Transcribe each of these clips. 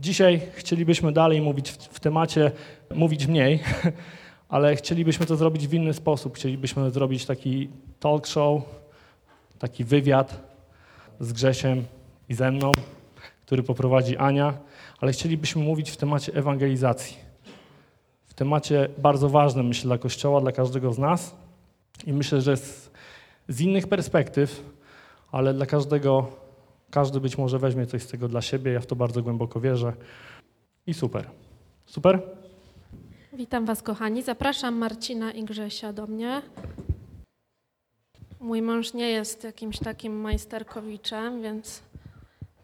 Dzisiaj chcielibyśmy dalej mówić w, temacie, mówić mniej, ale chcielibyśmy to zrobić w inny sposób. Chcielibyśmy zrobić taki talk show, taki wywiad z Grzesiem i ze mną, który poprowadzi Ania, ale chcielibyśmy mówić w temacie ewangelizacji. W temacie bardzo ważnym, myślę, dla Kościoła, dla każdego z nas i myślę, że z, z innych perspektyw, ale dla każdego, każdy być może weźmie coś z tego dla siebie, ja w to bardzo głęboko wierzę i super. Super? Witam Was, kochani. Zapraszam Marcina i Grzesia do mnie. Mój mąż nie jest jakimś takim majsterkowiczem, więc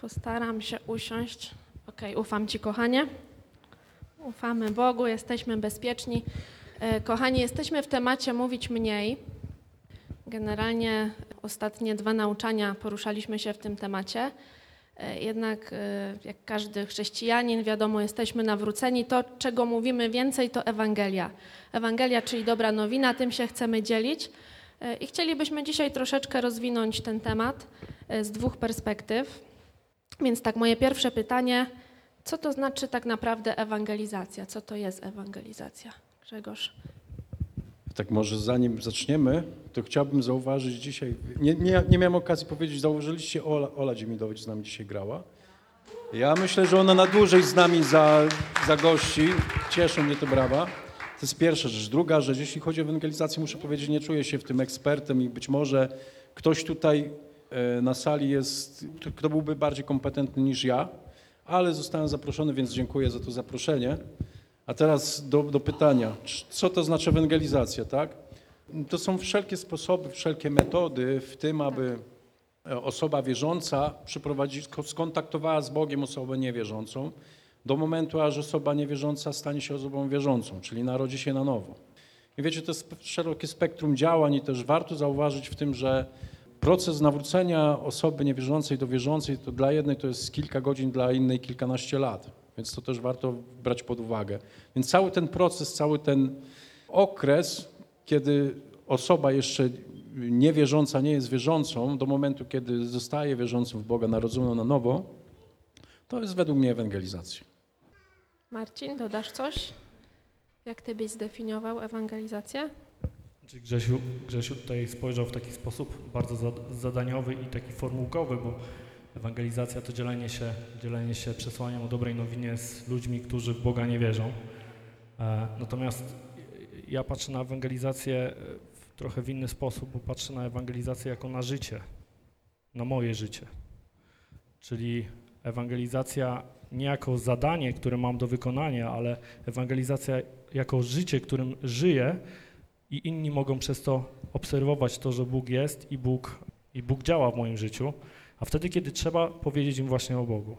postaram się usiąść. Okej, ufam Ci, kochanie. Ufamy Bogu, jesteśmy bezpieczni. E, Kochani, jesteśmy w temacie mówić mniej. Generalnie ostatnie dwa nauczania poruszaliśmy się w tym temacie. E, Jednak, e, jak każdy chrześcijanin, wiadomo, jesteśmy nawróceni. To, czego mówimy więcej, to Ewangelia. Ewangelia, czyli dobra nowina, tym się chcemy dzielić. E, I chcielibyśmy dzisiaj troszeczkę rozwinąć ten temat z dwóch perspektyw. Więc tak, moje pierwsze pytanie: co to znaczy tak naprawdę ewangelizacja? Co to jest ewangelizacja? Grzegorz. Tak może zanim zaczniemy, to chciałbym zauważyć dzisiaj, nie, nie, nie miałem okazji powiedzieć, zauważyliście Ola, Ola Dziemidowicz z nami dzisiaj grała. Ja myślę, że ona na dłużej z nami za, za gości. Cieszą mnie te brawa. To jest pierwsza rzecz. Druga rzecz, jeśli chodzi o ewangelizację, muszę powiedzieć, nie czuję się w tym ekspertem i być może ktoś tutaj e, na sali jest, kto byłby bardziej kompetentny niż ja, ale zostałem zaproszony, więc dziękuję za to zaproszenie. A teraz do, do pytania, co to znaczy ewangelizacja, tak? To są wszelkie sposoby, wszelkie metody w tym, aby e, osoba wierząca skontaktowała z Bogiem osobę niewierzącą do momentu, aż osoba niewierząca stanie się osobą wierzącą, czyli narodzi się na nowo. I wiecie, to jest szerokie spektrum działań i też warto zauważyć w tym, że proces nawrócenia osoby niewierzącej do wierzącej to dla jednej to jest kilka godzin, dla innej kilkanaście lat. Więc to też warto brać pod uwagę. Więc cały ten proces, cały ten okres, kiedy osoba jeszcze niewierząca nie jest wierzącą, do momentu, kiedy zostaje wierzącym w Boga, narodzoną na nowo, to jest według mnie ewangelizacja. Marcin, dodasz coś? Jak Ty byś zdefiniował ewangelizację? Znaczy Grzesiu, Grzesiu tutaj spojrzał w taki sposób bardzo zad- zadaniowy i taki formułkowy, bo ewangelizacja to dzielenie się, dzielenie się przesłaniem o dobrej nowinie z ludźmi, którzy w Boga nie wierzą. E, Natomiast ja patrzę na ewangelizację w trochę w inny sposób, bo patrzę na ewangelizację jako na życie, na moje życie. Czyli ewangelizacja nie jako zadanie, które mam do wykonania, ale ewangelizacja jako życie, którym żyję, i inni mogą przez to obserwować to, że Bóg jest i Bóg, i Bóg działa w moim życiu, a wtedy, kiedy trzeba powiedzieć im właśnie o Bogu.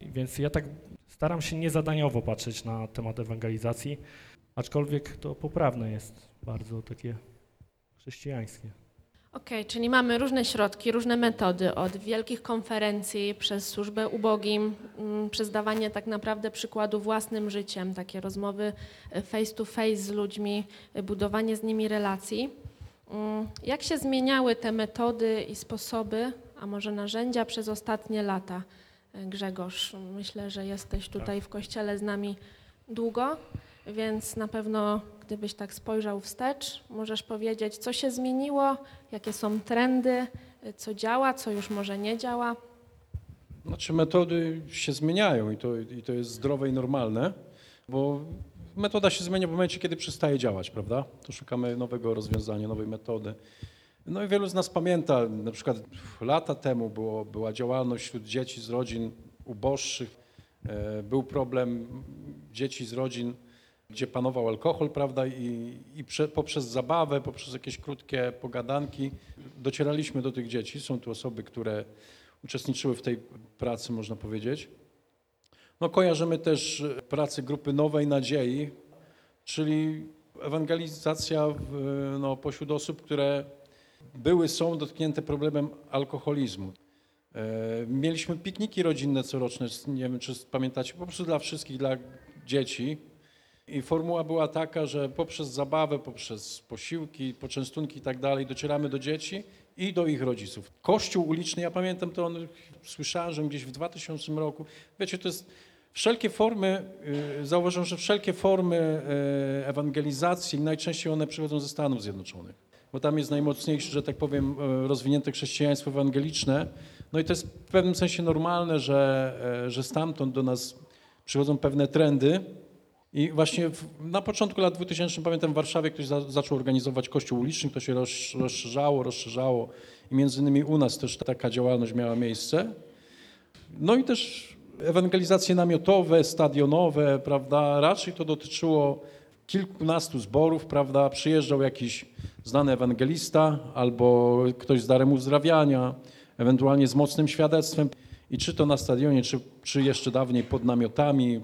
Więc ja tak staram się niezadaniowo patrzeć na temat ewangelizacji, aczkolwiek to poprawne jest bardzo takie chrześcijańskie. Okej, czyli mamy różne środki, różne metody, od wielkich konferencji, przez służbę ubogim, mm, przez dawanie tak naprawdę przykładu własnym życiem, takie rozmowy face to face z ludźmi, e, budowanie z nimi relacji. Mm, Jak się zmieniały te metody i sposoby, a może narzędzia przez ostatnie lata? E, Grzegorz, myślę, że jesteś tutaj w kościele z nami długo, więc na pewno gdybyś tak spojrzał wstecz, możesz powiedzieć, co się zmieniło, jakie są trendy, co działa, co już może nie działa. Znaczy metody się zmieniają i to, i to jest zdrowe i normalne, bo metoda się zmienia w momencie, kiedy przestaje działać, prawda? To szukamy nowego rozwiązania, nowej metody. No i wielu z nas pamięta, na przykład lata temu było, była działalność wśród dzieci z rodzin uboższych, e, był problem dzieci z rodzin, gdzie panował alkohol, prawda, i, i prze, poprzez zabawę, poprzez jakieś krótkie pogadanki docieraliśmy do tych dzieci. Są tu osoby, które uczestniczyły w tej pracy, można powiedzieć. No, kojarzymy też e, pracę grupy Nowej Nadziei, czyli ewangelizacja w, no, pośród osób, które były, są dotknięte problemem alkoholizmu. E, Mieliśmy pikniki rodzinne coroczne, nie wiem czy pamiętacie, po prostu dla wszystkich, dla dzieci. I formuła była taka, że poprzez zabawę, poprzez posiłki, poczęstunki i tak dalej docieramy do dzieci i do ich rodziców. Kościół uliczny, ja pamiętam to, on, słyszałem, że gdzieś w 2000 roku, wiecie, to jest Wszelkie formy, y, zauważyłem, że wszelkie formy y, ewangelizacji, najczęściej one przychodzą ze Stanów Zjednoczonych, bo tam jest najmocniejsze, że tak powiem, y, rozwinięte chrześcijaństwo ewangeliczne. No i to jest w pewnym sensie normalne, że, że stamtąd do nas przychodzą pewne trendy. I właśnie w, na początku lat 2000, pamiętam, w Warszawie ktoś za, zaczął organizować kościół uliczny, to się roz, rozszerzało, rozszerzało. I między innymi u nas też taka działalność miała miejsce. No i też ewangelizacje namiotowe, stadionowe, prawda, raczej to dotyczyło kilkunastu zborów, prawda, przyjeżdżał jakiś znany ewangelista albo ktoś z darem uzdrawiania, ewentualnie z mocnym świadectwem. I czy to na stadionie, czy, czy jeszcze dawniej pod namiotami,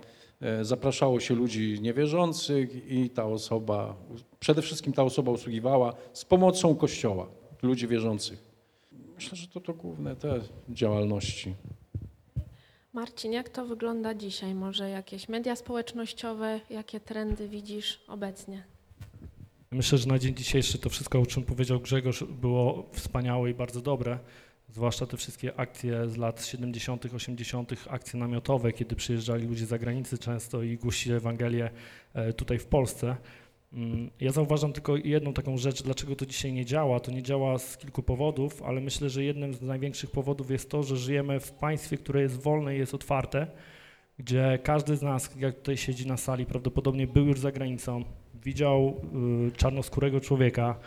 zapraszało się ludzi niewierzących i ta osoba, przede wszystkim ta osoba usługiwała z pomocą Kościoła, ludzi wierzących. Myślę, że to to główne te działalności. Marcin, jak to wygląda dzisiaj? Może jakieś media społecznościowe, jakie trendy widzisz obecnie? Myślę, że na dzień dzisiejszy to wszystko, o czym powiedział Grzegorz, było wspaniałe i bardzo dobre. Zwłaszcza te wszystkie akcje z lat 70., 80., akcje namiotowe, kiedy przyjeżdżali ludzie z zagranicy często i głosili Ewangelię e, tutaj w Polsce. Mm, Ja zauważam tylko jedną taką rzecz, dlaczego to dzisiaj nie działa. To nie działa z kilku powodów, ale myślę, że jednym z największych powodów jest to, że żyjemy w państwie, które jest wolne i jest otwarte, gdzie każdy z nas, jak tutaj siedzi na sali, prawdopodobnie był już za granicą, widział y, czarnoskórego człowieka,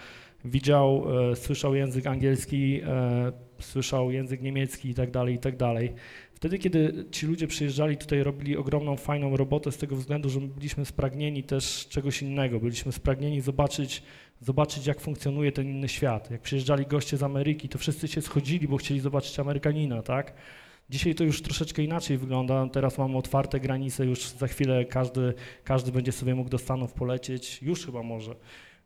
widział, e, słyszał język angielski, e, słyszał język niemiecki i tak dalej, i tak dalej. Wtedy, kiedy ci ludzie przyjeżdżali tutaj, robili ogromną, fajną robotę z tego względu, że my byliśmy spragnieni też czegoś innego. Byliśmy spragnieni zobaczyć, zobaczyć, jak funkcjonuje ten inny świat. Jak przyjeżdżali goście z Ameryki, to wszyscy się schodzili, bo chcieli zobaczyć Amerykanina, tak? Dzisiaj to już troszeczkę inaczej wygląda. Teraz mamy otwarte granice, już za chwilę każdy, każdy będzie sobie mógł do Stanów polecieć, już chyba może.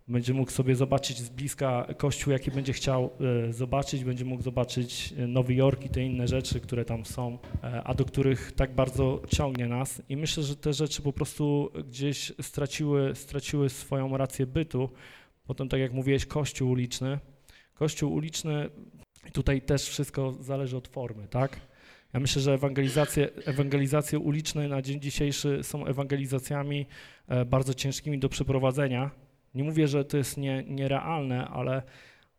Będzie mógł sobie zobaczyć z bliska kościół, jaki będzie chciał e, zobaczyć, będzie mógł zobaczyć e, Nowy Jork i te inne rzeczy, które tam są, e, a do których tak bardzo ciągnie nas. I myślę, że te rzeczy po prostu gdzieś straciły, straciły swoją rację bytu. Potem, tak jak mówiłeś, kościół uliczny. Kościół uliczny, tutaj też wszystko zależy od formy, tak? Ja myślę, że ewangelizacje, ewangelizacje uliczne na dzień dzisiejszy są ewangelizacjami bardzo ciężkimi do przeprowadzenia. Nie mówię, że to jest nie, nierealne, ale,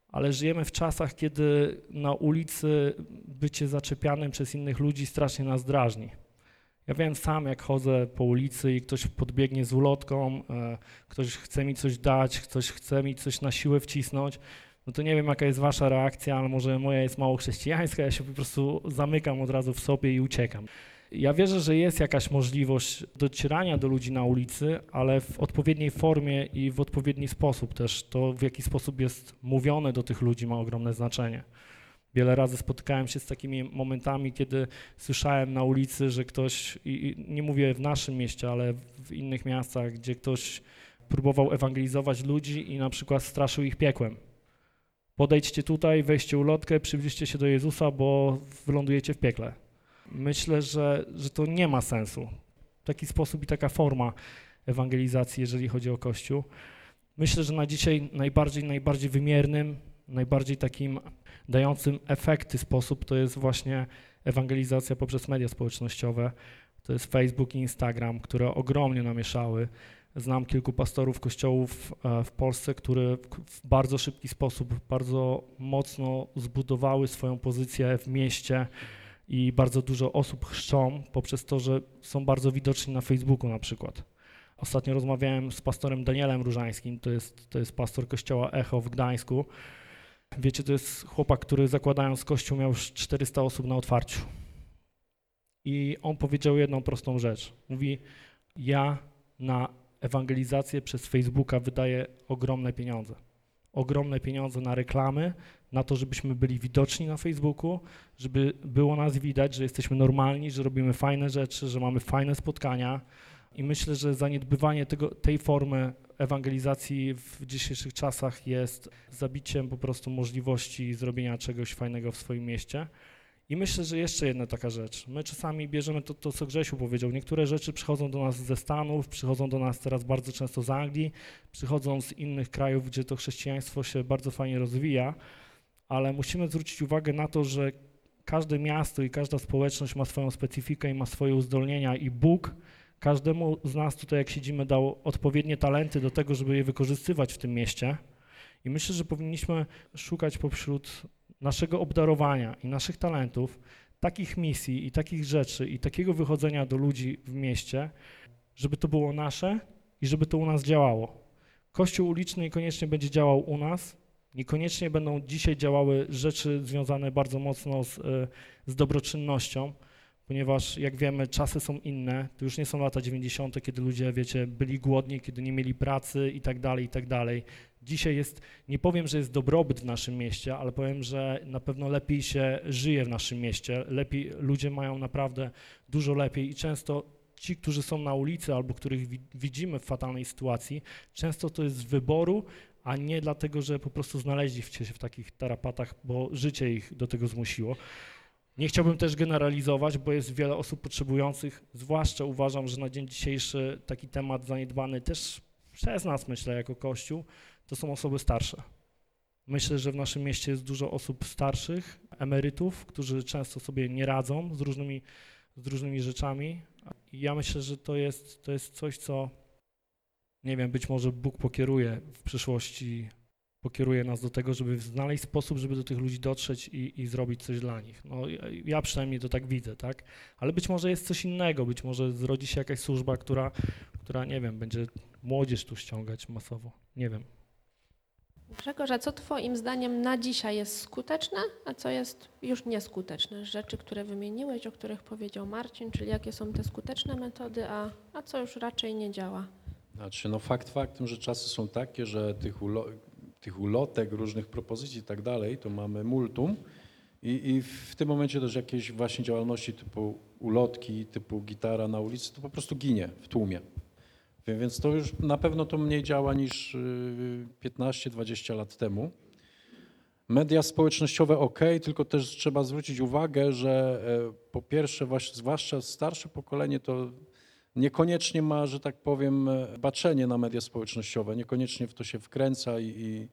ale żyjemy w czasach, kiedy na ulicy bycie zaczepianym przez innych ludzi strasznie nas drażni. Ja wiem sam, jak chodzę po ulicy i ktoś podbiegnie z ulotką, e, ktoś chce mi coś dać, ktoś chce mi coś na siłę wcisnąć, no to nie wiem, jaka jest wasza reakcja, ale może moja jest mało chrześcijańska, ja się po prostu zamykam od razu w sobie i uciekam. Ja wierzę, że jest jakaś możliwość docierania do ludzi na ulicy, ale w odpowiedniej formie i w odpowiedni sposób też. To, w jaki sposób jest mówione do tych ludzi, ma ogromne znaczenie. Wiele razy spotykałem się z takimi momentami, kiedy słyszałem na ulicy, że ktoś, i nie mówię w naszym mieście, ale w innych miastach, gdzie ktoś próbował ewangelizować ludzi i na przykład straszył ich piekłem. Podejdźcie tutaj, weźcie ulotkę, przybliżcie się do Jezusa, bo wylądujecie w piekle. Myślę, że, że to nie ma sensu. Taki sposób i taka forma ewangelizacji, jeżeli chodzi o Kościół. Myślę, że na dzisiaj najbardziej, najbardziej wymiernym, najbardziej takim dającym efekty sposób to jest właśnie ewangelizacja poprzez media społecznościowe. To jest Facebook i Instagram, które ogromnie namieszały. Znam kilku pastorów kościołów e, w Polsce, które w- w bardzo szybki sposób, bardzo mocno zbudowały swoją pozycję w mieście i bardzo dużo osób chrzczą poprzez to, że są bardzo widoczni na Facebooku na przykład. Ostatnio rozmawiałem z pastorem Danielem Różańskim, to jest, to jest pastor kościoła Echo w Gdańsku. Wiecie, to jest chłopak, który zakładając kościół miał już 400 osób na otwarciu. I on powiedział jedną prostą rzecz. Mówi, ja na ewangelizację przez Facebooka wydaję ogromne pieniądze. Ogromne pieniądze na reklamy, na to, żebyśmy byli widoczni na Facebooku, żeby było nas widać, że jesteśmy normalni, że robimy fajne rzeczy, że mamy fajne spotkania. I myślę, że zaniedbywanie tego, tej formy ewangelizacji w dzisiejszych czasach jest zabiciem po prostu możliwości zrobienia czegoś fajnego w swoim mieście. I myślę, że jeszcze jedna taka rzecz. My czasami bierzemy to, to, co Grzesiu powiedział. Niektóre rzeczy przychodzą do nas ze Stanów, przychodzą do nas teraz bardzo często z Anglii, przychodzą z innych krajów, gdzie to chrześcijaństwo się bardzo fajnie rozwija, ale musimy zwrócić uwagę na to, że każde miasto i każda społeczność ma swoją specyfikę i ma swoje uzdolnienia i Bóg każdemu z nas tutaj, jak siedzimy, dał odpowiednie talenty do tego, żeby je wykorzystywać w tym mieście. I myślę, że powinniśmy szukać pośród naszego obdarowania i naszych talentów takich misji i takich rzeczy i takiego wychodzenia do ludzi w mieście, żeby to było nasze i żeby to u nas działało. Kościół uliczny niekoniecznie będzie działał u nas, niekoniecznie będą dzisiaj działały rzeczy związane bardzo mocno z, e, z dobroczynnością, ponieważ jak wiemy, czasy są inne. To już nie są lata 90., kiedy ludzie, wiecie, byli głodni, kiedy nie mieli pracy i tak dalej, i tak dalej. Dzisiaj jest, nie powiem, że jest dobrobyt w naszym mieście, ale powiem, że na pewno lepiej się żyje w naszym mieście. Lepiej, ludzie mają naprawdę dużo lepiej i często ci, którzy są na ulicy albo których wi- widzimy w fatalnej sytuacji, często to jest z wyboru, a nie dlatego, że po prostu znaleźli się w takich tarapatach, bo życie ich do tego zmusiło. Nie chciałbym też generalizować, bo jest wiele osób potrzebujących, zwłaszcza uważam, że na dzień dzisiejszy taki temat zaniedbany też przez nas, myślę, jako Kościół, to są osoby starsze. Myślę, że w naszym mieście jest dużo osób starszych, emerytów, którzy często sobie nie radzą z różnymi, z różnymi rzeczami. I ja myślę, że to jest, to jest coś, co, nie wiem, być może Bóg pokieruje w przyszłości, pokieruje nas do tego, żeby znaleźć sposób, żeby do tych ludzi dotrzeć i, i zrobić coś dla nich. No, ja- przynajmniej to tak widzę, tak? Ale być może jest coś innego, być może zrodzi się jakaś służba, która, która nie wiem, będzie młodzież tu ściągać masowo. Nie wiem. Grzegorz, a co Twoim zdaniem na dzisiaj jest skuteczne, a co jest już nieskuteczne? Rzeczy, które wymieniłeś, o których powiedział Marcin, czyli jakie są te skuteczne metody, a, a co już raczej nie działa? Znaczy, no fakt faktem, że czasy są takie, że tych, ulo tych ulotek, różnych propozycji i tak dalej, to mamy multum i, i w tym momencie też jakieś właśnie działalności typu ulotki, typu gitara na ulicy, to po prostu ginie w tłumie. Więc to już na pewno to mniej działa niż y, 15-20 lat temu. Media społecznościowe ok, tylko też trzeba zwrócić uwagę, że e, po pierwsze, właśnie, zwłaszcza starsze pokolenie to niekoniecznie ma, że tak powiem, e, baczenie na media społecznościowe, niekoniecznie w to się wkręca i, i,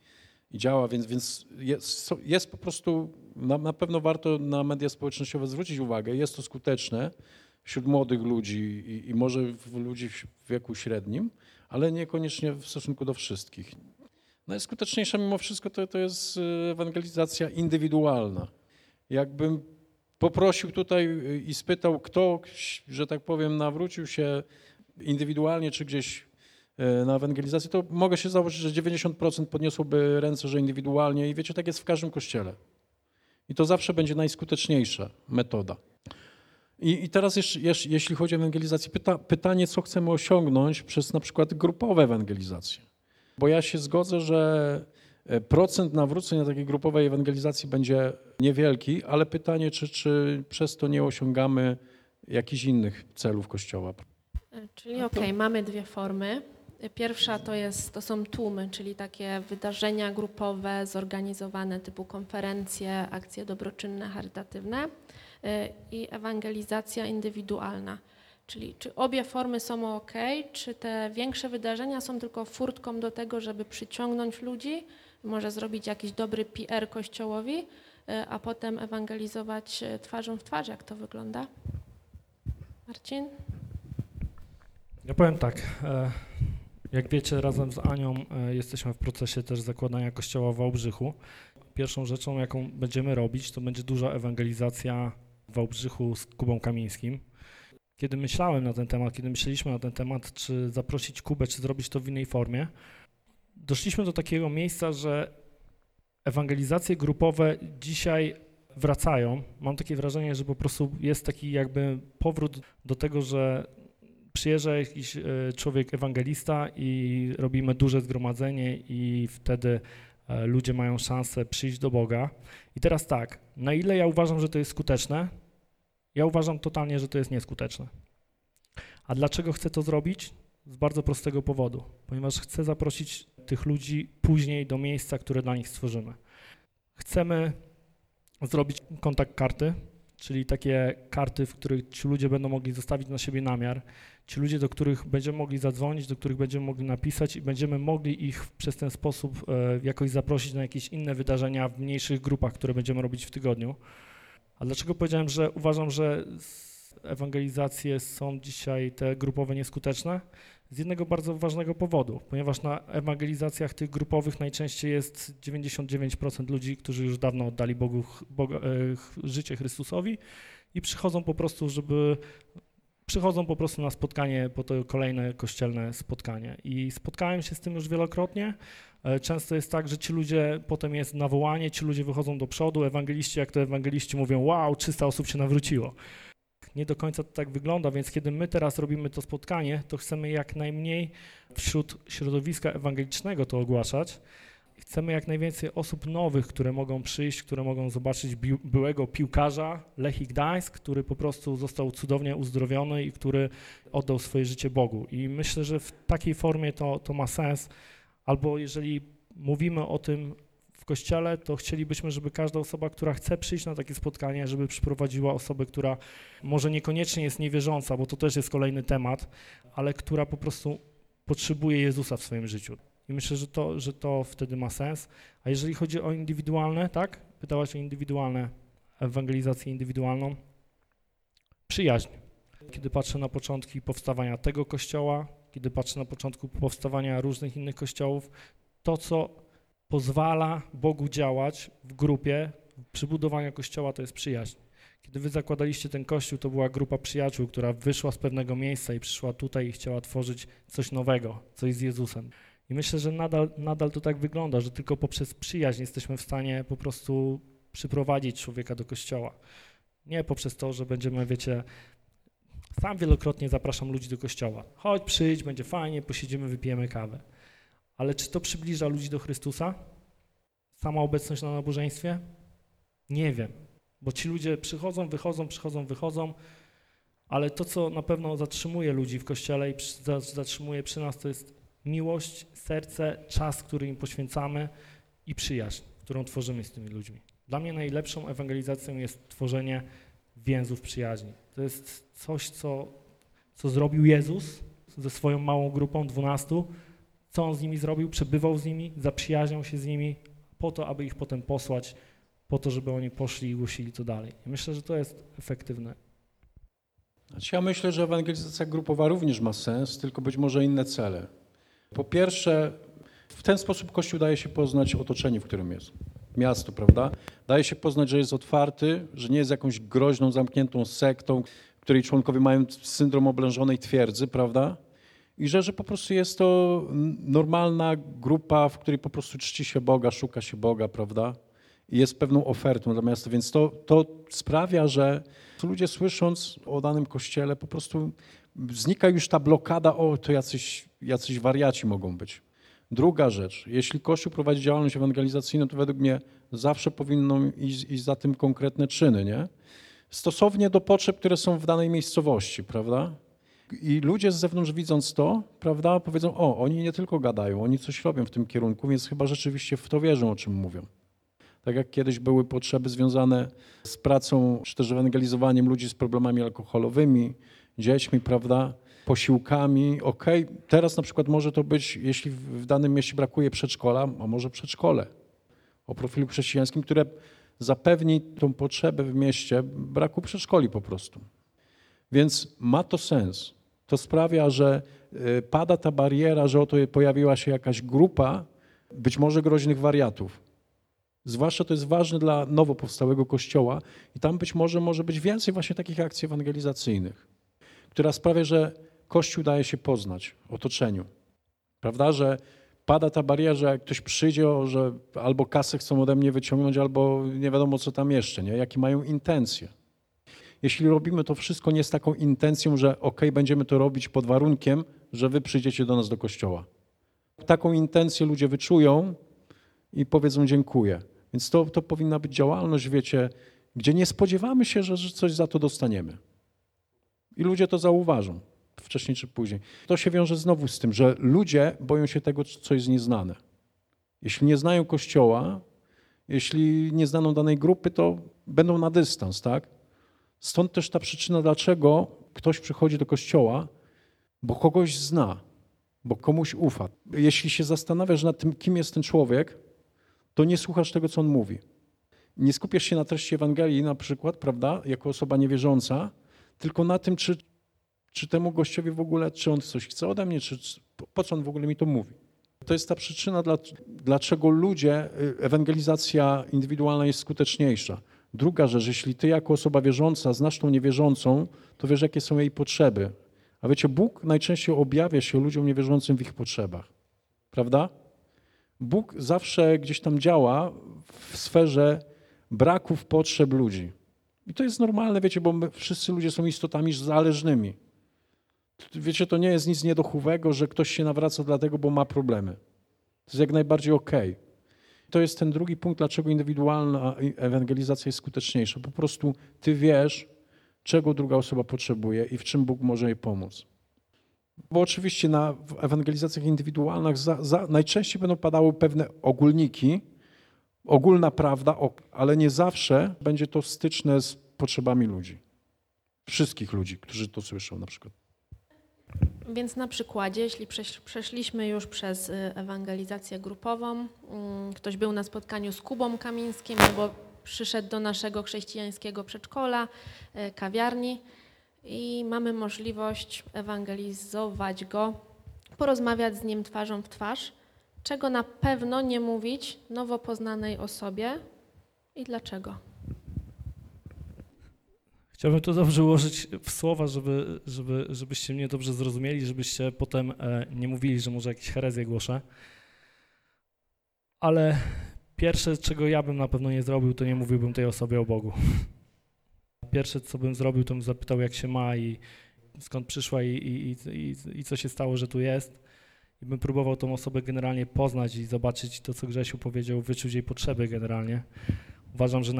i działa, więc, więc jest, jest po prostu, na, na pewno warto na media społecznościowe zwrócić uwagę, jest to skuteczne wśród młodych ludzi i, i może w ludzi w wieku średnim, ale niekoniecznie w stosunku do wszystkich. Najskuteczniejsza mimo wszystko to, to jest e, ewangelizacja indywidualna. Jakbym poprosił tutaj y, i spytał, kto, że tak powiem, nawrócił się indywidualnie czy gdzieś e, na ewangelizację, to mogę się założyć, że 90% podniosłoby ręce, że indywidualnie i wiecie, tak jest w każdym kościele. I to zawsze będzie najskuteczniejsza metoda. I, i teraz jeszcze, jeśli chodzi o ewangelizację, pyta, pytanie, co chcemy osiągnąć przez na przykład grupowe ewangelizacje. Bo ja się zgodzę, że procent nawróceń na takiej grupowej ewangelizacji będzie niewielki, ale pytanie, czy, czy przez to nie osiągamy jakichś innych celów Kościoła. E, Czyli okej, mamy dwie formy. E, Pierwsza to, jest, to są tłumy, czyli takie wydarzenia grupowe, zorganizowane typu konferencje, akcje dobroczynne, charytatywne e, i ewangelizacja indywidualna. Czyli czy obie formy są ok, czy te większe wydarzenia są tylko furtką do tego, żeby przyciągnąć ludzi, może zrobić jakiś dobry PR kościołowi, e, a potem ewangelizować e, twarzą w twarz, jak to wygląda? Marcin? Ja powiem tak. e, Jak wiecie, razem z Anią jesteśmy w procesie też zakładania kościoła w Wałbrzychu. Pierwszą rzeczą, jaką będziemy robić, to będzie duża ewangelizacja w Wałbrzychu z Kubą Kamińskim. Kiedy myślałem na ten temat, kiedy myśleliśmy na ten temat, czy zaprosić Kubę, czy zrobić to w innej formie, doszliśmy do takiego miejsca, że ewangelizacje grupowe dzisiaj wracają. Mam takie wrażenie, że po prostu jest taki jakby powrót do tego, że przyjeżdża jakiś e, człowiek ewangelista i robimy duże zgromadzenie i wtedy e, ludzie mają szansę przyjść do Boga. I teraz tak, na ile ja uważam, że to jest skuteczne? Ja uważam totalnie, że to jest nieskuteczne. A dlaczego chcę to zrobić? Z bardzo prostego powodu, ponieważ chcę zaprosić tych ludzi później do miejsca, które dla nich stworzymy. Chcemy zrobić kontakt karty, czyli takie karty, w których ci ludzie będą mogli zostawić na siebie namiar, ci ludzie, do których będziemy mogli zadzwonić, do których będziemy mogli napisać i będziemy mogli ich przez ten sposób e, jakoś zaprosić na jakieś inne wydarzenia w mniejszych grupach, które będziemy robić w tygodniu. A dlaczego powiedziałem, że uważam, że ewangelizacje są dzisiaj te grupowe nieskuteczne? Z jednego bardzo ważnego powodu, ponieważ na ewangelizacjach tych grupowych najczęściej jest 99% ludzi, którzy już dawno oddali Bogu e, życie Chrystusowi i przychodzą po prostu, żeby przychodzą po prostu na spotkanie, po to kolejne kościelne spotkanie. I spotkałem się z tym już wielokrotnie. E, Często jest tak, że ci ludzie, potem jest nawołanie, ci ludzie wychodzą do przodu, ewangeliści, jak to ewangeliści mówią, wow, 300 osób się nawróciło. Nie do końca to tak wygląda, więc kiedy my teraz robimy to spotkanie, to chcemy jak najmniej wśród środowiska ewangelicznego to ogłaszać. Chcemy jak najwięcej osób nowych, które mogą przyjść, które mogą zobaczyć biu- byłego piłkarza Lechii Gdańsk, który po prostu został cudownie uzdrowiony i który oddał swoje życie Bogu. I myślę, że w takiej formie to, to ma sens. Albo jeżeli mówimy o tym kościele, to chcielibyśmy, żeby każda osoba, która chce przyjść na takie spotkanie, żeby przyprowadziła osobę, która może niekoniecznie jest niewierząca, bo to też jest kolejny temat, ale która po prostu potrzebuje Jezusa w swoim życiu. I myślę, że to, że to wtedy ma sens. A jeżeli chodzi o indywidualne, tak? Pytałaś o indywidualne, ewangelizację indywidualną. Przyjaźń. Kiedy patrzę na początki powstawania tego kościoła, kiedy patrzę na początku powstawania różnych innych kościołów, to co pozwala Bogu działać w grupie przy budowaniu kościoła, to jest przyjaźń. Kiedy wy zakładaliście ten kościół, to była grupa przyjaciół, która wyszła z pewnego miejsca i przyszła tutaj i chciała tworzyć coś nowego, coś z Jezusem. I myślę, że nadal, nadal to tak wygląda, że tylko poprzez przyjaźń jesteśmy w stanie po prostu przyprowadzić człowieka do kościoła. Nie poprzez to, że będziemy, wiecie, sam wielokrotnie zapraszam ludzi do kościoła. Chodź, przyjdź, będzie fajnie, posiedzimy, wypijemy kawę. Ale czy to przybliża ludzi do Chrystusa? Sama obecność na nabożeństwie? Nie wiem, bo ci ludzie przychodzą, wychodzą, przychodzą, wychodzą, ale to, co na pewno zatrzymuje ludzi w kościele i zatrzymuje przy nas, to jest miłość, serce, czas, który im poświęcamy i przyjaźń, którą tworzymy z tymi ludźmi. Dla mnie najlepszą ewangelizacją jest tworzenie więzów przyjaźni. To jest coś, co, co zrobił Jezus ze swoją małą grupą, dwunastu, co On z nimi zrobił, przebywał z nimi, zaprzyjaźniał się z nimi po to, aby ich potem posłać, po to, żeby oni poszli i głosili to dalej. Myślę, że to jest efektywne. Znaczy ja myślę, że ewangelizacja grupowa również ma sens, tylko być może inne cele. Po pierwsze, w ten sposób Kościół daje się poznać otoczenie, w którym jest. Miasto, prawda? Daje się poznać, że jest otwarty, że nie jest jakąś groźną, zamkniętą sektą, której członkowie mają syndrom oblężonej twierdzy, prawda? I że, że po prostu jest to normalna grupa, w której po prostu czci się Boga, szuka się Boga, prawda? I jest pewną ofertą dla miasta, więc to, to sprawia, że ludzie słysząc o danym kościele po prostu znika już ta blokada, o to jacyś, jacyś wariaci mogą być. Druga rzecz, jeśli Kościół prowadzi działalność ewangelizacyjną, to według mnie zawsze powinno iść, iść za tym konkretne czyny, nie? Stosownie do potrzeb, które są w danej miejscowości, prawda? I ludzie z zewnątrz widząc to, prawda, powiedzą, o, oni nie tylko gadają, oni coś robią w tym kierunku, więc chyba rzeczywiście w to wierzą, o czym mówią. Tak jak kiedyś były potrzeby związane z pracą, czy też ewangelizowaniem ludzi z problemami alkoholowymi, dziećmi, prawda, posiłkami. Okej, teraz na przykład może to być, jeśli w danym mieście brakuje przedszkola, a może przedszkole o profilu chrześcijańskim, które zapewni tą potrzebę w mieście braku przedszkoli po prostu. Więc ma to sens. To sprawia, że y, pada ta bariera, że oto pojawiła się jakaś grupa być może groźnych wariatów. Zwłaszcza to jest ważne dla nowo powstałego kościoła i tam być może może być więcej właśnie takich akcji ewangelizacyjnych, która sprawia, że Kościół daje się poznać otoczeniu. Prawda, że pada ta bariera, że jak ktoś przyjdzie, że albo kasę chcą ode mnie wyciągnąć, albo nie wiadomo co tam jeszcze, nie? jakie mają intencje. Jeśli robimy to wszystko nie z taką intencją, że ok, będziemy to robić pod warunkiem, że wy przyjdziecie do nas do kościoła. Taką intencję ludzie wyczują i powiedzą dziękuję. Więc to, to powinna być działalność, wiecie, gdzie nie spodziewamy się, że, coś za to dostaniemy. I ludzie to zauważą wcześniej czy później. To się wiąże znowu z tym, że ludzie boją się tego, co jest nieznane. Jeśli nie znają kościoła, jeśli nie znaną danej grupy, to będą na dystans, tak? Stąd też ta przyczyna, dlaczego ktoś przychodzi do kościoła, bo kogoś zna, bo komuś ufa. Jeśli się zastanawiasz nad tym, kim jest ten człowiek, to nie słuchasz tego, co on mówi. nie skupiasz się na treści Ewangelii na przykład, prawda, jako osoba niewierząca, tylko na tym, czy, czy temu gościowi w ogóle, czy on coś chce ode mnie, czy, po- co on w ogóle mi to mówi. To jest ta przyczyna, dla, dlaczego ludzie, y, ewangelizacja indywidualna jest skuteczniejsza. Druga rzecz, jeśli ty jako osoba wierząca znasz tą niewierzącą, to wiesz, jakie są jej potrzeby. A wiecie, Bóg najczęściej objawia się ludziom niewierzącym w ich potrzebach. Prawda? Bóg zawsze gdzieś tam działa w sferze braków potrzeb ludzi. I to jest normalne, wiecie, bo wszyscy ludzie są istotami zależnymi. Wiecie, to nie jest nic niedochowego, że ktoś się nawraca dlatego, bo ma problemy. To jest jak najbardziej okej. To jest ten drugi punkt, dlaczego indywidualna ewangelizacja jest skuteczniejsza. Po prostu ty wiesz, czego druga osoba potrzebuje i w czym Bóg może jej pomóc. Bo oczywiście na ewangelizacjach indywidualnych za, za, najczęściej będą padały pewne ogólniki, ogólna prawda, ale nie zawsze będzie to styczne z potrzebami ludzi. Wszystkich ludzi, którzy to słyszą na przykład. Więc na przykładzie, jeśli przesz- przeszliśmy już przez y, ewangelizację grupową, mm, ktoś był na spotkaniu z Kubą Kamińskim albo przyszedł do naszego chrześcijańskiego przedszkola, y, kawiarni i mamy możliwość ewangelizować go, porozmawiać z nim twarzą w twarz, czego na pewno nie mówić nowo poznanej osobie i dlaczego. Chciałbym to dobrze ułożyć w słowa, żeby, żeby, żebyście mnie dobrze zrozumieli, żebyście potem e, nie mówili, że może jakieś herezje głoszę. Ale pierwsze, czego ja bym na pewno nie zrobił, to nie mówiłbym tej osobie o Bogu. Pierwsze, co bym zrobił, to bym zapytał, jak się ma i skąd przyszła i, i, i, i, co się stało, że tu jest. I bym próbował tą osobę generalnie poznać i zobaczyć to, co Grzesiu powiedział, wyczuć jej potrzeby generalnie. Uważam, że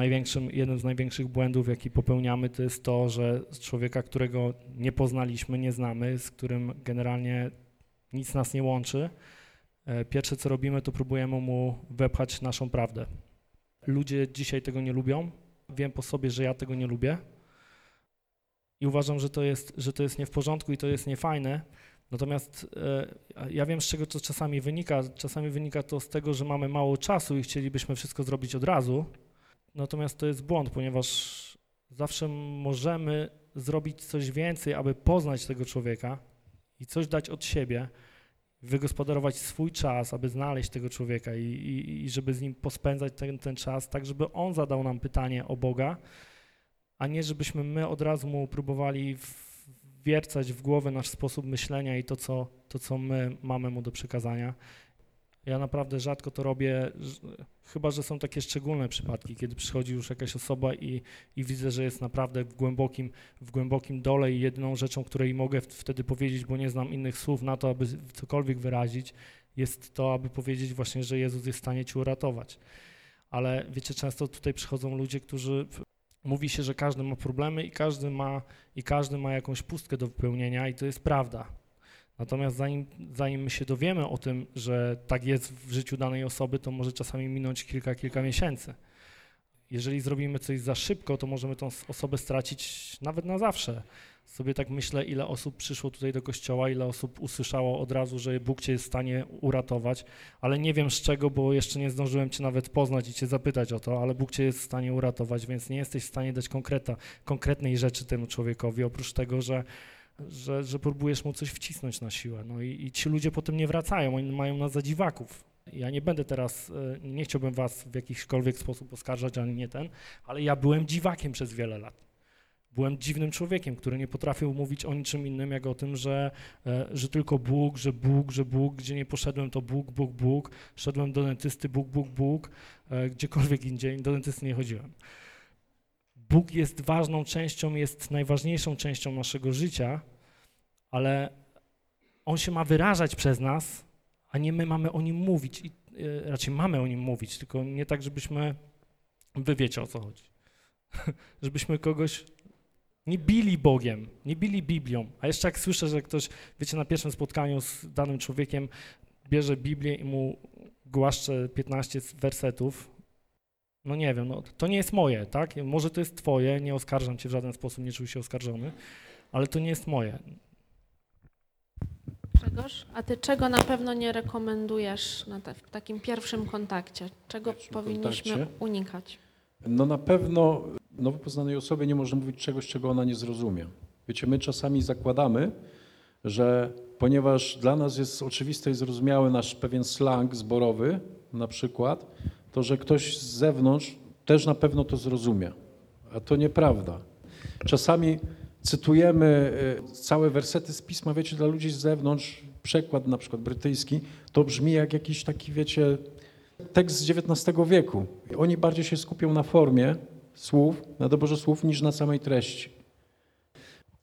jednym z największych błędów, jaki popełniamy, to jest to, że z człowieka, którego nie poznaliśmy, nie znamy, z którym generalnie nic nas nie łączy, e, pierwsze co robimy, to próbujemy mu wepchać naszą prawdę. Ludzie dzisiaj tego nie lubią. Wiem po sobie, że ja tego nie lubię. I uważam, że to jest, że to jest nie w porządku i to jest niefajne. Natomiast e, ja wiem, z czego to czasami wynika. Czasami wynika to z tego, że mamy mało czasu i chcielibyśmy wszystko zrobić od razu. Natomiast to jest błąd, ponieważ zawsze możemy zrobić coś więcej, aby poznać tego człowieka i coś dać od siebie, wygospodarować swój czas, aby znaleźć tego człowieka i, i, i żeby z nim pospędzać ten, ten czas, tak żeby on zadał nam pytanie o Boga, a nie żebyśmy my od razu mu próbowali w- wwiercać w głowę nasz sposób myślenia i to co, to, co my mamy mu do przekazania. Ja naprawdę rzadko to robię, chyba że są takie szczególne przypadki, kiedy przychodzi już jakaś osoba i, i widzę, że jest naprawdę w głębokim, w głębokim dole i jedyną rzeczą, której mogę wtedy powiedzieć, bo nie znam innych słów na to, aby cokolwiek wyrazić, jest to, aby powiedzieć właśnie, że Jezus jest w stanie cię uratować. Ale wiecie, często tutaj przychodzą ludzie, którzy mówi się, że każdy ma problemy i każdy ma, i każdy ma jakąś pustkę do wypełnienia i to jest prawda. Natomiast zanim, zanim my się dowiemy o tym, że tak jest w życiu danej osoby, to może czasami minąć kilka, kilka miesięcy. Jeżeli zrobimy coś za szybko, to możemy tą osobę stracić nawet na zawsze. Sobie tak myślę, ile osób przyszło tutaj do kościoła, ile osób usłyszało od razu, że Bóg cię jest w stanie uratować, ale nie wiem z czego, bo jeszcze nie zdążyłem cię nawet poznać i cię zapytać o to, ale Bóg cię jest w stanie uratować, więc nie jesteś w stanie dać konkreta, konkretnej rzeczy temu człowiekowi, oprócz tego, że że, że próbujesz mu coś wcisnąć na siłę. No i, i ci ludzie potem nie wracają, oni mają nas za dziwaków. Ja nie będę teraz, e, nie chciałbym was w jakikolwiek sposób oskarżać, ani nie ten, ale ja byłem dziwakiem przez wiele lat. Byłem dziwnym człowiekiem, który nie potrafił mówić o niczym innym, jak o tym, że, e, że tylko Bóg, że Bóg, że Bóg, gdzie nie poszedłem, to Bóg, Bóg, Bóg. Szedłem do dentysty, Bóg, Bóg, Bóg. E, Gdziekolwiek indziej, do dentysty nie chodziłem. Bóg jest ważną częścią, jest najważniejszą częścią naszego życia, ale On się ma wyrażać przez nas, a nie my mamy o Nim mówić. I, e, raczej mamy o Nim mówić, tylko nie tak, żebyśmy, wy wiecie o co chodzi, żebyśmy kogoś nie bili Bogiem, nie bili Biblią. A jeszcze jak słyszę, że ktoś, wiecie, na pierwszym spotkaniu z danym człowiekiem bierze Biblię i mu głaszcze 15 wersetów, no nie wiem, no, to nie jest moje, tak? Może to jest twoje, nie oskarżam cię w żaden sposób, nie czuł się oskarżony, ale to nie jest moje. Grzegorz, a ty czego na pewno nie rekomendujesz na te, w takim pierwszym kontakcie? Czego Pierwszym powinniśmy kontakcie? unikać? No na pewno nowo poznanej osobie nie można mówić czegoś, czego ona nie zrozumie. Wiecie, my czasami zakładamy, że ponieważ dla nas jest oczywiste i zrozumiały nasz pewien slang zborowy, na przykład, to że ktoś z zewnątrz też na pewno to zrozumie. A to nieprawda. Czasami cytujemy y, całe wersety z pisma, wiecie, dla ludzi z zewnątrz, przekład na przykład brytyjski, to brzmi jak jakiś taki, wiecie, tekst z XIX wieku. Oni bardziej się skupią na formie słów, na doborze słów, niż na samej treści.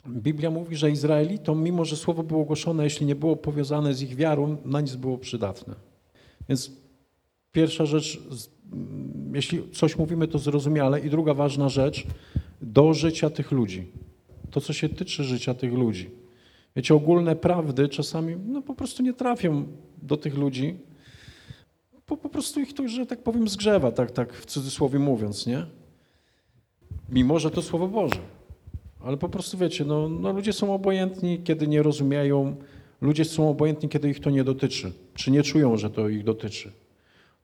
Biblia mówi, że Izraelitom, mimo że słowo było ogłoszone, jeśli nie było powiązane z ich wiarą, na nic było przydatne. Więc pierwsza rzecz, mm, jeśli coś mówimy, to zrozumiale. I druga ważna rzecz, do życia tych ludzi. To, co się tyczy życia tych ludzi. Wiecie, ogólne prawdy czasami no, po prostu nie trafią do tych ludzi, po, po prostu ich to, że tak powiem, zgrzewa, tak, tak w cudzysłowie mówiąc, nie? Mimo, że to Słowo Boże. Ale po prostu wiecie, no, no ludzie są obojętni, kiedy nie rozumieją, ludzie są obojętni, kiedy ich to nie dotyczy, czy nie czują, że to ich dotyczy.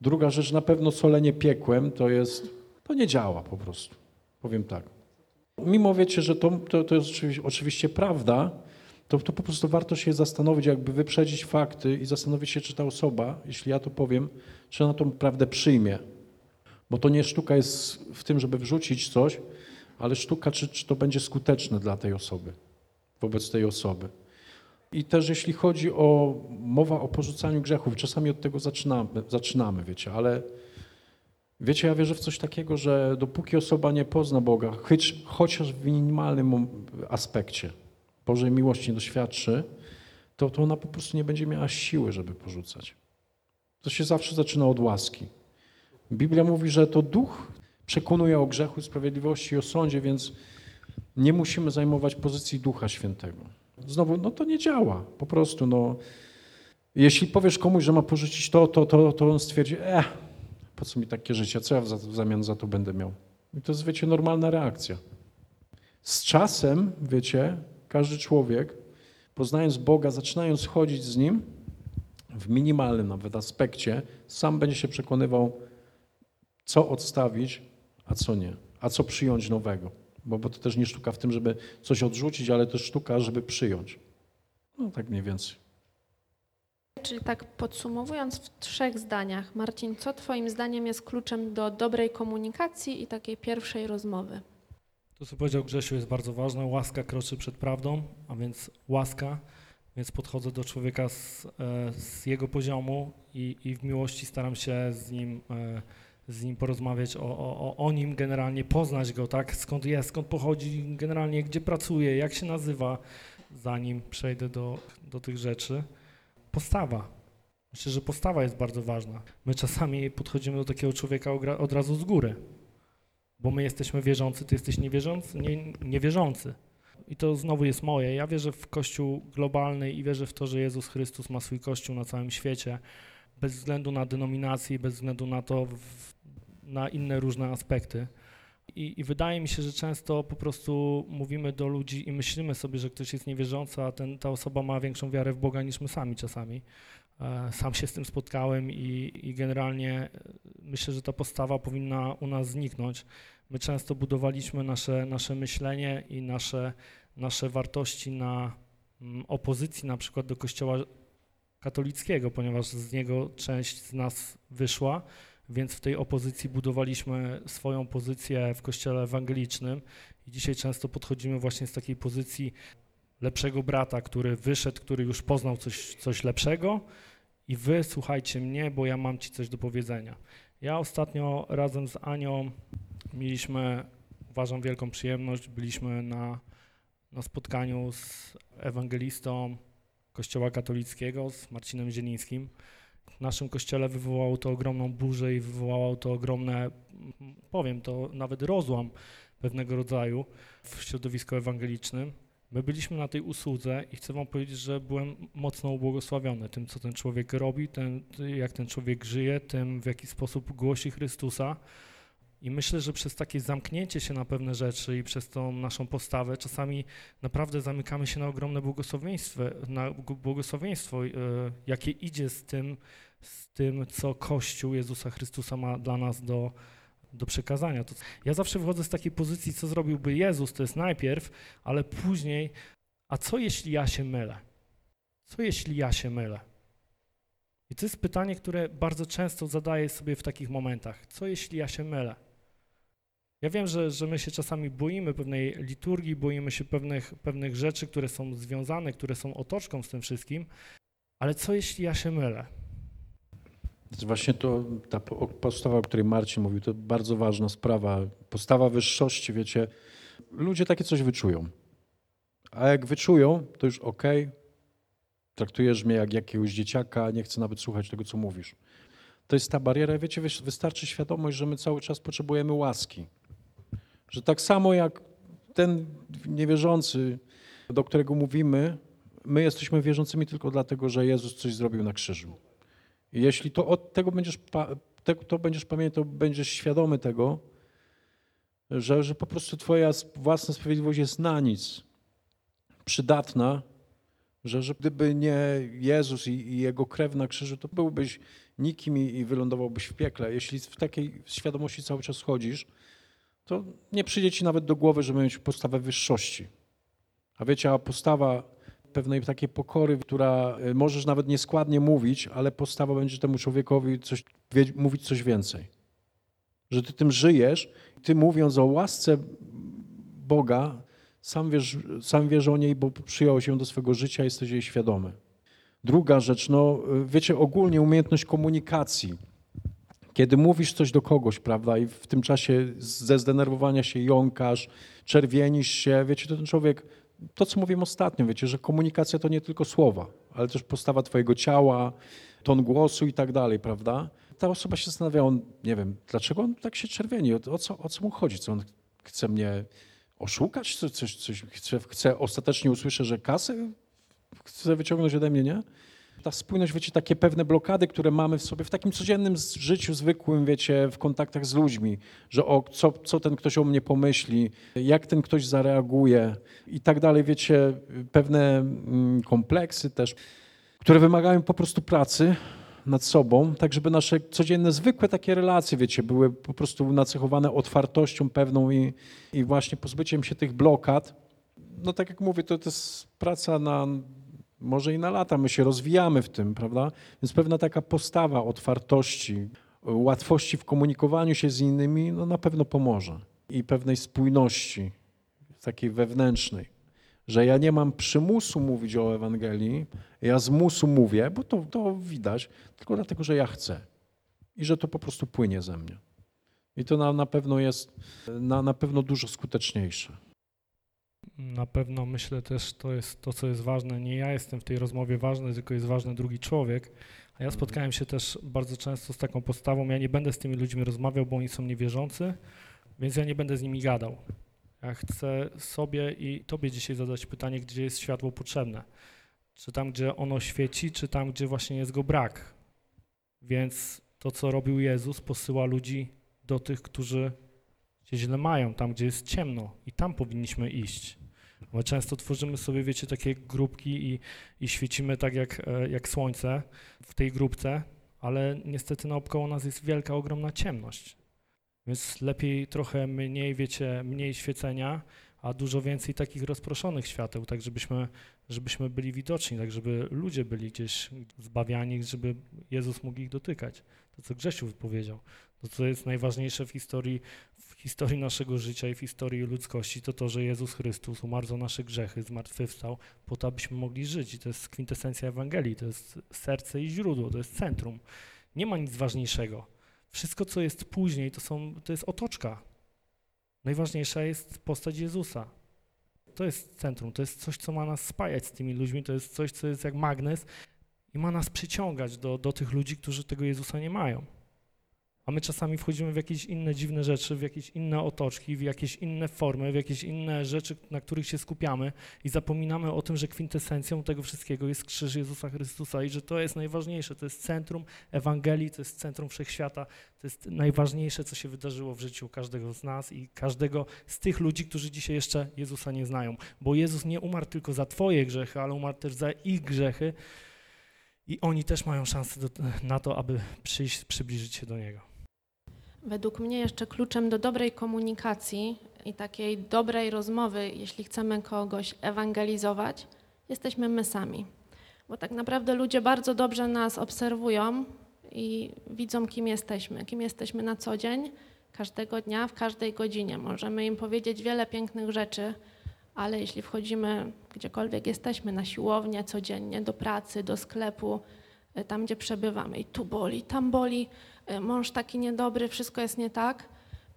Druga rzecz, na pewno solenie piekłem, to jest, to nie działa po prostu, powiem tak. Mimo wiecie, że to, to, to jest oczywiście, oczywiście prawda, to, to po prostu warto się zastanowić, jakby wyprzedzić fakty i zastanowić się, czy ta osoba, jeśli ja to powiem, czy ona tą prawdę przyjmie. Bo to nie sztuka jest w tym, żeby wrzucić coś, ale sztuka, czy, czy to będzie skuteczne dla tej osoby, wobec tej osoby. I też jeśli chodzi o mowa o porzucaniu grzechów, czasami od tego zaczynamy, zaczynamy wiecie, ale wiecie, ja wierzę w coś takiego, że dopóki osoba nie pozna Boga, chociaż w minimalnym aspekcie Bożej miłości doświadczy, to, to ona po prostu nie będzie miała siły, żeby porzucać. To się zawsze zaczyna od łaski. Biblia mówi, że to duch przekonuje o grzechu, sprawiedliwości i o sądzie, więc nie musimy zajmować pozycji Ducha Świętego. Znowu, no to nie działa. Po prostu, no. Jeśli powiesz komuś, że ma porzucić to, to, to, to on stwierdzi, eh, po co mi takie życie, co ja w za- w zamian za to będę miał? I to jest, wiecie, normalna reakcja. Z czasem, wiecie, każdy człowiek, poznając Boga, zaczynając chodzić z Nim, w minimalnym nawet aspekcie, sam będzie się przekonywał, co odstawić, a co nie, a co przyjąć nowego. Bo, bo to też nie sztuka w tym, żeby coś odrzucić, ale też sztuka, żeby przyjąć. No tak mniej więcej. Czyli tak podsumowując w trzech zdaniach, Marcin, co Twoim zdaniem jest kluczem do dobrej komunikacji i takiej pierwszej rozmowy? To, co powiedział Grzesiu, jest bardzo ważne. Łaska kroczy przed prawdą, a więc łaska, więc podchodzę do człowieka z, e, z jego poziomu i, i w miłości staram się z nim, e, z nim porozmawiać o, o, o- nim, generalnie poznać go, tak? Skąd jest, skąd pochodzi, generalnie gdzie pracuje, jak się nazywa, zanim przejdę do, do tych rzeczy. Postawa. Myślę, że postawa jest bardzo ważna. My czasami podchodzimy do takiego człowieka od razu z góry bo my jesteśmy wierzący, ty jesteś niewierzący, nie, niewierzący. I to znowu jest moje. Ja wierzę w Kościół globalny i wierzę w to, że Jezus Chrystus ma swój Kościół na całym świecie, bez względu na denominacje, bez względu na to, w, na inne różne aspekty. I, I wydaje mi się, że często po prostu mówimy do ludzi i myślimy sobie, że ktoś jest niewierzący, a ten, ta osoba ma większą wiarę w Boga niż my sami czasami. E, Sam się z tym spotkałem i, i generalnie e, myślę, że ta postawa powinna u nas zniknąć. My często budowaliśmy nasze, nasze myślenie i nasze, nasze wartości na mm, opozycji na przykład do Kościoła katolickiego, ponieważ z niego część z nas wyszła, więc w tej opozycji budowaliśmy swoją pozycję w Kościele ewangelicznym i dzisiaj często podchodzimy właśnie z takiej pozycji lepszego brata, który wyszedł, który już poznał coś, coś lepszego i wy słuchajcie mnie, bo ja mam ci coś do powiedzenia. Ja ostatnio razem z Anią mieliśmy, uważam, wielką przyjemność. Byliśmy na, na spotkaniu z ewangelistą Kościoła katolickiego, z Marcinem Zielińskim. W naszym kościele wywołało to ogromną burzę i wywołało to ogromne, powiem to, nawet rozłam pewnego rodzaju w środowisku ewangelicznym. My byliśmy na tej usłudze i chcę wam powiedzieć, że byłem mocno ubłogosławiony tym, co ten człowiek robi, tym, jak ten człowiek żyje, tym, w jaki sposób głosi Chrystusa. I myślę, że przez takie zamknięcie się na pewne rzeczy i przez tą naszą postawę czasami naprawdę zamykamy się na ogromne błogosławieństwo, na błogosławieństwo e, jakie idzie z tym, z tym, co Kościół Jezusa Chrystusa ma dla nas do, do przekazania. To, ja zawsze wychodzę z takiej pozycji, co zrobiłby Jezus, to jest najpierw, ale później, a co jeśli ja się mylę? Co jeśli ja się mylę? I to jest pytanie, które bardzo często zadaję sobie w takich momentach. Co jeśli ja się mylę? Ja wiem, że, że my się czasami boimy pewnej liturgii, boimy się pewnych, pewnych rzeczy, które są związane, które są otoczką z tym wszystkim, ale co jeśli ja się mylę? To Właśnie to, ta po- postawa, o której Marcin mówił, to bardzo ważna sprawa. Postawa wyższości, wiecie, ludzie takie coś wyczują. A jak wyczują, to już okej, traktujesz mnie jak jakiegoś dzieciaka, nie chcę nawet słuchać tego, co mówisz. To jest ta bariera, wiecie, wys- wystarczy świadomość, że my cały czas potrzebujemy łaski. Że tak samo jak ten niewierzący, do którego mówimy, my jesteśmy wierzącymi tylko dlatego, że Jezus coś zrobił na krzyżu. Jeśli to od tego będziesz, to będziesz pamiętał, będziesz świadomy tego, że, że po prostu twoja własna sprawiedliwość jest na nic, przydatna, że, że gdyby nie Jezus i, i Jego krew na krzyżu, to byłbyś nikim i, i wylądowałbyś w piekle. Jeśli w takiej świadomości cały czas chodzisz, to nie przyjdzie ci nawet do głowy, żeby mieć postawę wyższości. A wiecie, a postawa pewnej takiej pokory, która y, możesz nawet nieskładnie mówić, ale postawa będzie temu człowiekowi coś, mówić coś więcej. Że ty tym żyjesz, ty mówiąc o łasce Boga, sam wiesz, sam wiesz o niej, bo przyjąłeś ją do swego życia, jesteś jej świadomy. Druga rzecz, no y, wiecie, ogólnie umiejętność komunikacji. Kiedy mówisz coś do kogoś, prawda, i w tym czasie ze zdenerwowania się jąkasz, czerwienisz się, wiecie, to ten człowiek to, co mówiłem ostatnio, wiecie, że komunikacja to nie tylko słowa, ale też postawa twojego ciała, ton głosu i tak dalej, prawda? Ta osoba się zastanawia, on, nie wiem, dlaczego on tak się czerwieni, o, co, o co mu chodzi, co on chce mnie oszukać, coś, coś, coś chce, chce ostatecznie usłyszę, że kasę chce wyciągnąć ode mnie, nie? Ta spójność, wiecie, takie pewne blokady, które mamy w sobie w takim codziennym życiu zwykłym, wiecie, w kontaktach z ludźmi, że o, co, co ten ktoś o mnie pomyśli, jak ten ktoś zareaguje i tak dalej, wiecie, pewne mm, kompleksy też, które wymagają po prostu pracy nad sobą, tak żeby nasze codzienne, zwykłe takie relacje, wiecie, były po prostu nacechowane otwartością pewną i, i właśnie pozbyciem się tych blokad. No tak jak mówię, to, to jest praca na może i na lata, my się rozwijamy w tym, prawda? Więc pewna taka postawa otwartości, łatwości w komunikowaniu się z innymi, no na pewno pomoże. I pewnej spójności, takiej wewnętrznej, że ja nie mam przymusu mówić o Ewangelii, ja z musu mówię, bo to, to widać, tylko dlatego, że ja chcę. I że to po prostu płynie ze mnie. I to na, na pewno jest na, na pewno dużo skuteczniejsze. Na pewno myślę też, to jest to, co jest ważne. Nie ja jestem w tej rozmowie ważny, tylko jest ważny drugi człowiek. A ja spotkałem się też bardzo często z taką postawą, ja nie będę z tymi ludźmi rozmawiał, bo oni są niewierzący, więc ja nie będę z nimi gadał. Ja chcę sobie i tobie dzisiaj zadać pytanie, gdzie jest światło potrzebne. Czy tam, gdzie ono świeci, czy tam, gdzie właśnie jest go brak. Więc to, co robił Jezus, posyła ludzi do tych, którzy się źle mają, tam, gdzie jest ciemno i tam powinniśmy iść. My często tworzymy sobie, wiecie, takie grupki i, i świecimy tak jak, e, jak słońce w tej grupce, ale niestety naokoło nas jest wielka, ogromna ciemność. Więc lepiej trochę mniej, wiecie, mniej świecenia, a dużo więcej takich rozproszonych świateł, tak żebyśmy, żebyśmy byli widoczni, tak żeby ludzie byli gdzieś zbawiani, żeby Jezus mógł ich dotykać. To, co Grzesiu powiedział. Co jest najważniejsze w historii, w historii naszego życia i w historii ludzkości, to to, że Jezus Chrystus umarł za nasze grzechy, zmartwychwstał, po to, abyśmy mogli żyć. I to jest kwintesencja Ewangelii, to jest serce i źródło, to jest centrum. Nie ma nic ważniejszego. Wszystko, co jest później, to, są, to jest otoczka. Najważniejsza jest postać Jezusa. To jest centrum, to jest coś, co ma nas spajać z tymi ludźmi, to jest coś, co jest jak magnes i ma nas przyciągać do, do tych ludzi, którzy tego Jezusa nie mają. A my czasami wchodzimy w jakieś inne dziwne rzeczy, w jakieś inne otoczki, w jakieś inne formy, w jakieś inne rzeczy, na których się skupiamy i zapominamy o tym, że kwintesencją tego wszystkiego jest krzyż Jezusa Chrystusa i że to jest najważniejsze, to jest centrum Ewangelii, to jest centrum wszechświata, to jest najważniejsze, co się wydarzyło w życiu każdego z nas i każdego z tych ludzi, którzy dzisiaj jeszcze Jezusa nie znają. Bo Jezus nie umarł tylko za twoje grzechy, ale umarł też za ich grzechy i oni też mają szansę do, na to, aby przyjść, przybliżyć się do Niego. Według mnie jeszcze kluczem do dobrej komunikacji i takiej dobrej rozmowy, jeśli chcemy kogoś ewangelizować, jesteśmy my sami. Bo tak naprawdę ludzie bardzo dobrze nas obserwują i widzą, kim jesteśmy, kim jesteśmy na co dzień, każdego dnia, w każdej godzinie. Możemy im powiedzieć wiele pięknych rzeczy, ale jeśli wchodzimy gdziekolwiek jesteśmy, na siłownię codziennie, do pracy, do sklepu, tam gdzie przebywamy i tu boli, tam boli, y, mąż taki niedobry, wszystko jest nie tak,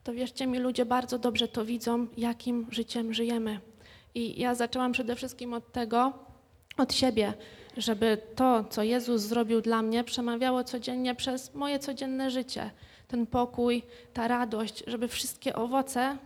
to wierzcie mi, ludzie bardzo dobrze to widzą, jakim życiem żyjemy. I ja zaczęłam przede wszystkim od tego, od siebie, żeby to, co Jezus zrobił dla mnie, przemawiało codziennie przez moje codzienne życie. Ten pokój, ta radość, żeby wszystkie owoce,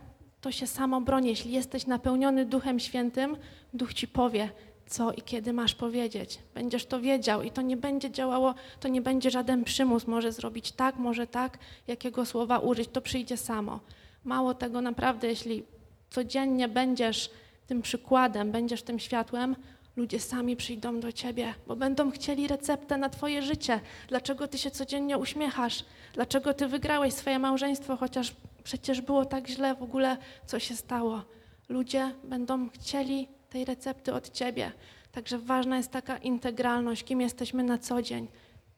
to się samo broni. Jeśli jesteś napełniony Duchem Świętym, Duch ci powie, co i kiedy masz powiedzieć. Będziesz to wiedział i to nie będzie działało, to nie będzie żaden przymus. Może zrobić tak, może tak, jakiego słowa użyć, to przyjdzie samo. Mało tego, naprawdę, jeśli codziennie będziesz tym przykładem, będziesz tym światłem, ludzie sami przyjdą do ciebie, bo będą chcieli receptę na twoje życie. Dlaczego ty się codziennie uśmiechasz? Dlaczego ty wygrałeś swoje małżeństwo, chociaż przecież było tak źle w ogóle, co się stało? Ludzie będą chcieli tej recepty od ciebie. Także ważna jest taka integralność, kim jesteśmy na co dzień.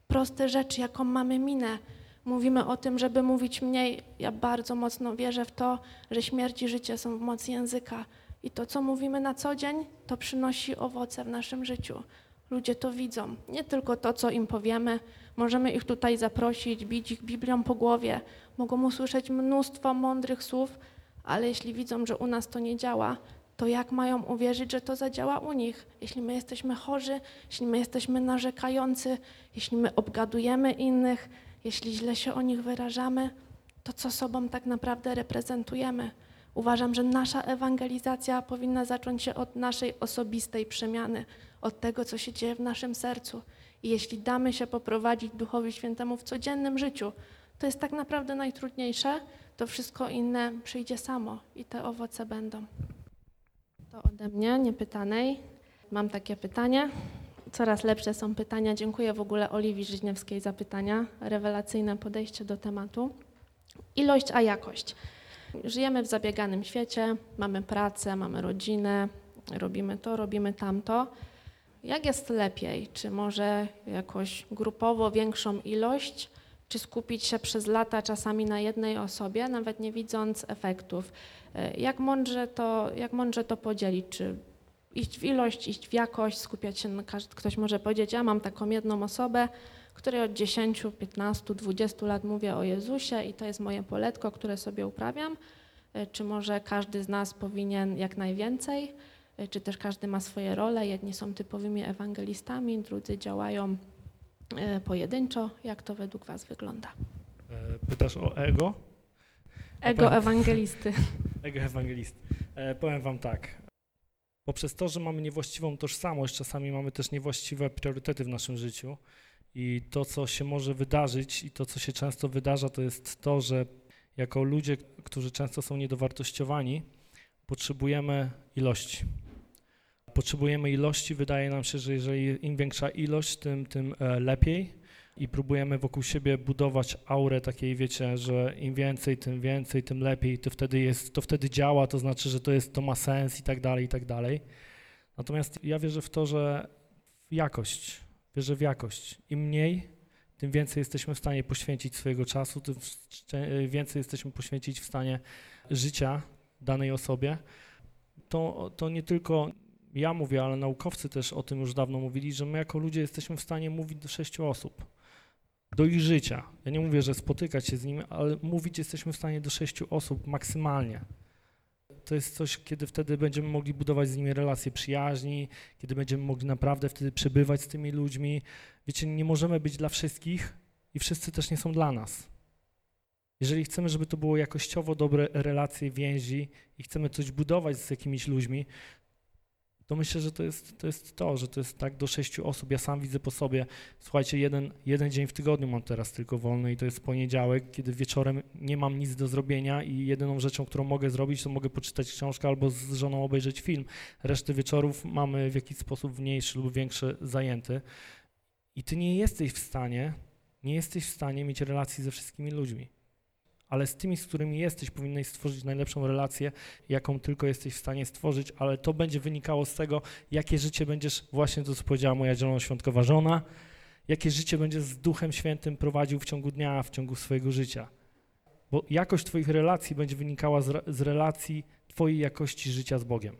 Proste rzeczy, jaką mamy minę. Mówimy o tym, żeby mówić mniej. Ja bardzo mocno wierzę w to, że śmierć i życie są w mocy języka. I to, co mówimy na co dzień, to przynosi owoce w naszym życiu. Ludzie to widzą. Nie tylko to, co im powiemy. Możemy ich tutaj zaprosić, bić ich Biblią po głowie. Mogą usłyszeć mnóstwo mądrych słów, ale jeśli widzą, że u nas to nie działa, to jak mają uwierzyć, że to zadziała u nich? Jeśli my jesteśmy chorzy, jeśli my jesteśmy narzekający, jeśli my obgadujemy innych, jeśli źle się o nich wyrażamy, to co sobą tak naprawdę reprezentujemy? Uważam, że nasza ewangelizacja powinna zacząć się od naszej osobistej przemiany, od tego, co się dzieje w naszym sercu. I jeśli damy się poprowadzić Duchowi Świętemu w codziennym życiu, to jest tak naprawdę najtrudniejsze, to wszystko inne przyjdzie samo i te owoce będą. To ode mnie, niepytanej. Mam takie pytanie. Coraz lepsze są pytania. Dziękuję w ogóle Oliwii Żyźniewskiej za pytania. Rewelacyjne podejście do tematu. Ilość, a jakość. Żyjemy w zabieganym świecie, mamy pracę, mamy rodzinę, robimy to, robimy tamto. Jak jest lepiej? Czy może jakoś grupowo większą ilość, czy skupić się przez lata czasami na jednej osobie, nawet nie widząc efektów? E, Jak mądrze to, jak mądrze to podzielić? Czy iść w ilość, iść w jakość, skupiać się na każdym. Ktoś może powiedzieć, ja mam taką jedną osobę, której od 10, 15, 20 lat mówię o Jezusie i to jest moje poletko, które sobie uprawiam. E, Czy może każdy z nas powinien jak najwięcej? E, Czy też każdy ma swoje role? Jedni są typowymi ewangelistami, drudzy działają pojedynczo. Jak to według Was wygląda? E, Pytasz o ego? Ego ewangelisty. Ego ewangelisty. E, powiem wam tak. Poprzez to, że mamy niewłaściwą tożsamość, czasami mamy też niewłaściwe priorytety w naszym życiu. I to, co się może wydarzyć i to, co się często wydarza, to jest to, że jako ludzie, którzy często są niedowartościowani, potrzebujemy ilości. Potrzebujemy ilości, wydaje nam się, że jeżeli im większa ilość, tym, tym e, lepiej. I próbujemy wokół siebie budować aurę takiej, wiecie, że im więcej, tym więcej, tym lepiej, to wtedy jest, to wtedy działa, to znaczy, że to jest, to ma sens i tak dalej, i tak dalej. Natomiast ja wierzę w to, że w jakość, wierzę w jakość. Im mniej, tym więcej jesteśmy w stanie poświęcić swojego czasu, tym szczę- więcej jesteśmy poświęcić w stanie życia danej osobie. To, to nie tylko ja mówię, ale naukowcy też o tym już dawno mówili, że my jako ludzie jesteśmy w stanie mówić do sześciu osób, do ich życia. Ja nie mówię, że spotykać się z nimi, ale mówić jesteśmy w stanie do sześciu osób maksymalnie. To jest coś, kiedy wtedy będziemy mogli budować z nimi relacje przyjaźni, kiedy będziemy mogli naprawdę wtedy przebywać z tymi ludźmi. Wiecie, nie możemy być dla wszystkich i wszyscy też nie są dla nas. Jeżeli chcemy, żeby to było jakościowo dobre relacje, więzi i chcemy coś budować z jakimiś ludźmi, to myślę, że to jest, to jest to, że to jest tak do sześciu osób. Ja sam widzę po sobie, słuchajcie, jeden, jeden dzień w tygodniu mam teraz tylko wolny i to jest poniedziałek, kiedy wieczorem nie mam nic do zrobienia i jedyną rzeczą, którą mogę zrobić, to mogę poczytać książkę albo z żoną obejrzeć film. Resztę wieczorów mamy w jakiś sposób mniejszy lub większy zajęty i ty nie jesteś w stanie, nie jesteś w stanie mieć relacji ze wszystkimi ludźmi. Ale z tymi, z którymi jesteś, powinieneś stworzyć najlepszą relację, jaką tylko jesteś w stanie stworzyć, ale to będzie wynikało z tego, jakie życie będziesz, właśnie to, co powiedziała moja zielonoświątkowa żona, jakie życie będziesz z Duchem Świętym prowadził w ciągu dnia, w ciągu swojego życia. Bo jakość Twoich relacji będzie wynikała z, z relacji Twojej jakości życia z Bogiem.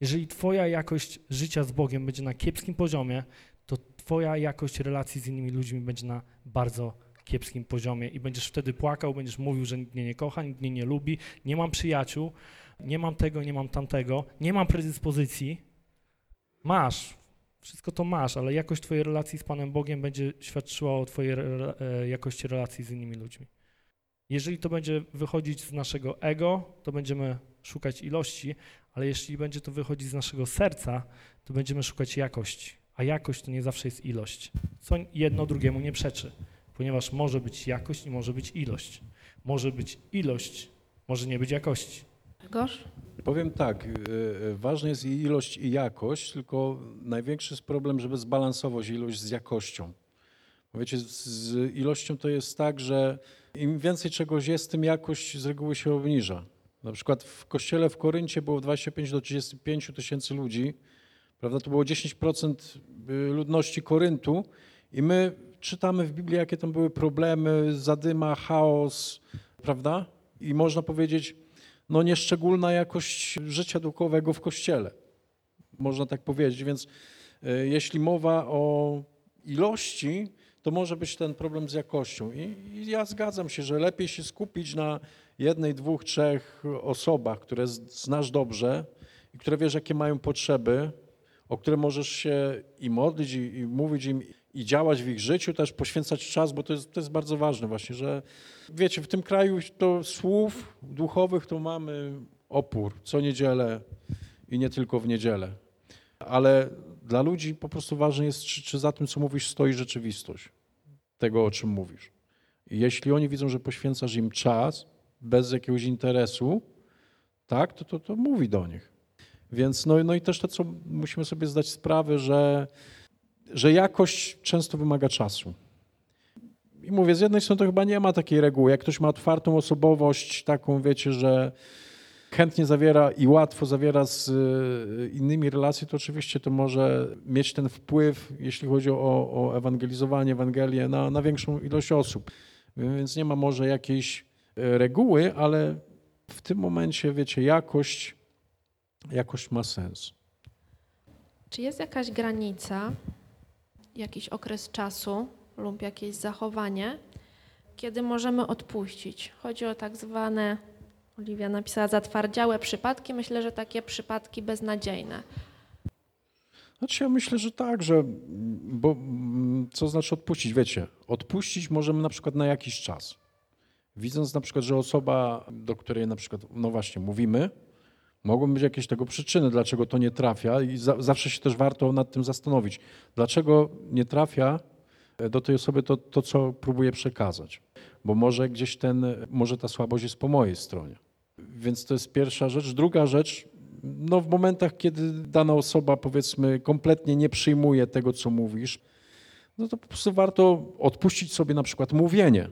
Jeżeli Twoja jakość życia z Bogiem będzie na kiepskim poziomie, to Twoja jakość relacji z innymi ludźmi będzie na bardzo kiepskim poziomie i będziesz wtedy płakał, będziesz mówił, że nikt mnie nie kocha, nikt mnie nie lubi, nie mam przyjaciół, nie mam tego, nie mam tamtego, nie mam predyspozycji. Masz, wszystko to masz, ale jakość Twojej relacji z Panem Bogiem będzie świadczyła o Twojej re, e, jakości relacji z innymi ludźmi. Jeżeli to będzie wychodzić z naszego ego, to będziemy szukać ilości, ale jeśli będzie to wychodzić z naszego serca, to będziemy szukać jakości. A jakość to nie zawsze jest ilość. Co jedno drugiemu nie przeczy, ponieważ może być jakość i może być ilość. Może być ilość, może nie być jakości. Grzegorz? Powiem tak, y, y, ważna jest i ilość i jakość, tylko największy jest problem, żeby zbalansować ilość z jakością. Bo Wiecie, z- z ilością to jest tak, że im więcej czegoś jest, tym jakość z reguły się obniża. Na przykład w kościele w Koryncie było 25 do 35 tysięcy ludzi, prawda? To było 10% ludności Koryntu i my czytamy w Biblii, jakie tam były problemy, zadyma, chaos, prawda? I można powiedzieć, no nieszczególna jakość życia duchowego w kościele. Można tak powiedzieć, więc e, jeśli mowa o ilości, to może być ten problem z jakością. I, I ja zgadzam się, że lepiej się skupić na jednej, dwóch, trzech osobach, które znasz dobrze i które wiesz, jakie mają potrzeby, o które możesz się i modlić, i, i mówić im, i działać w ich życiu, też poświęcać czas, bo to jest, to jest bardzo ważne właśnie, że wiecie, w tym kraju to słów duchowych to mamy opór co niedzielę i nie tylko w niedzielę. Ale dla ludzi po prostu ważne jest, czy, czy za tym, co mówisz, stoi rzeczywistość tego, o czym mówisz. I jeśli oni widzą, że poświęcasz im czas bez jakiegoś interesu, tak, to, to, to mówi do nich. Więc no, no i też to, co musimy sobie zdać sprawę, że, że jakość często wymaga czasu. I mówię, z jednej strony to chyba nie ma takiej reguły. Jak ktoś ma otwartą osobowość, taką wiecie, że chętnie zawiera i łatwo zawiera z y, innymi relacje, to oczywiście to może mieć ten wpływ, jeśli chodzi o, o ewangelizowanie, Ewangelię, na, na większą ilość osób. Więc nie ma może jakiejś y, reguły, ale w tym momencie, wiecie, jakość, jakość ma sens. Czy jest jakaś granica, jakiś okres czasu lub jakieś zachowanie, kiedy możemy odpuścić? Chodzi o tak zwane, Oliwia napisała, zatwardziałe przypadki. Myślę, że takie przypadki beznadziejne. Znaczy ja myślę, że tak, że bo mm, co znaczy odpuścić? Wiecie, odpuścić możemy na przykład na jakiś czas. Widząc na przykład, że osoba, do której na przykład, no właśnie, mówimy, mogą być jakieś tego przyczyny, dlaczego to nie trafia i za, zawsze się też warto nad tym zastanowić. Dlaczego nie trafia do tej osoby to, to, co próbuje przekazać? Bo może gdzieś ten, może ta słabość jest po mojej stronie. Więc to jest pierwsza rzecz. Druga rzecz, no w momentach, kiedy dana osoba powiedzmy kompletnie nie przyjmuje tego, co mówisz, no to po prostu warto odpuścić sobie na przykład mówienie,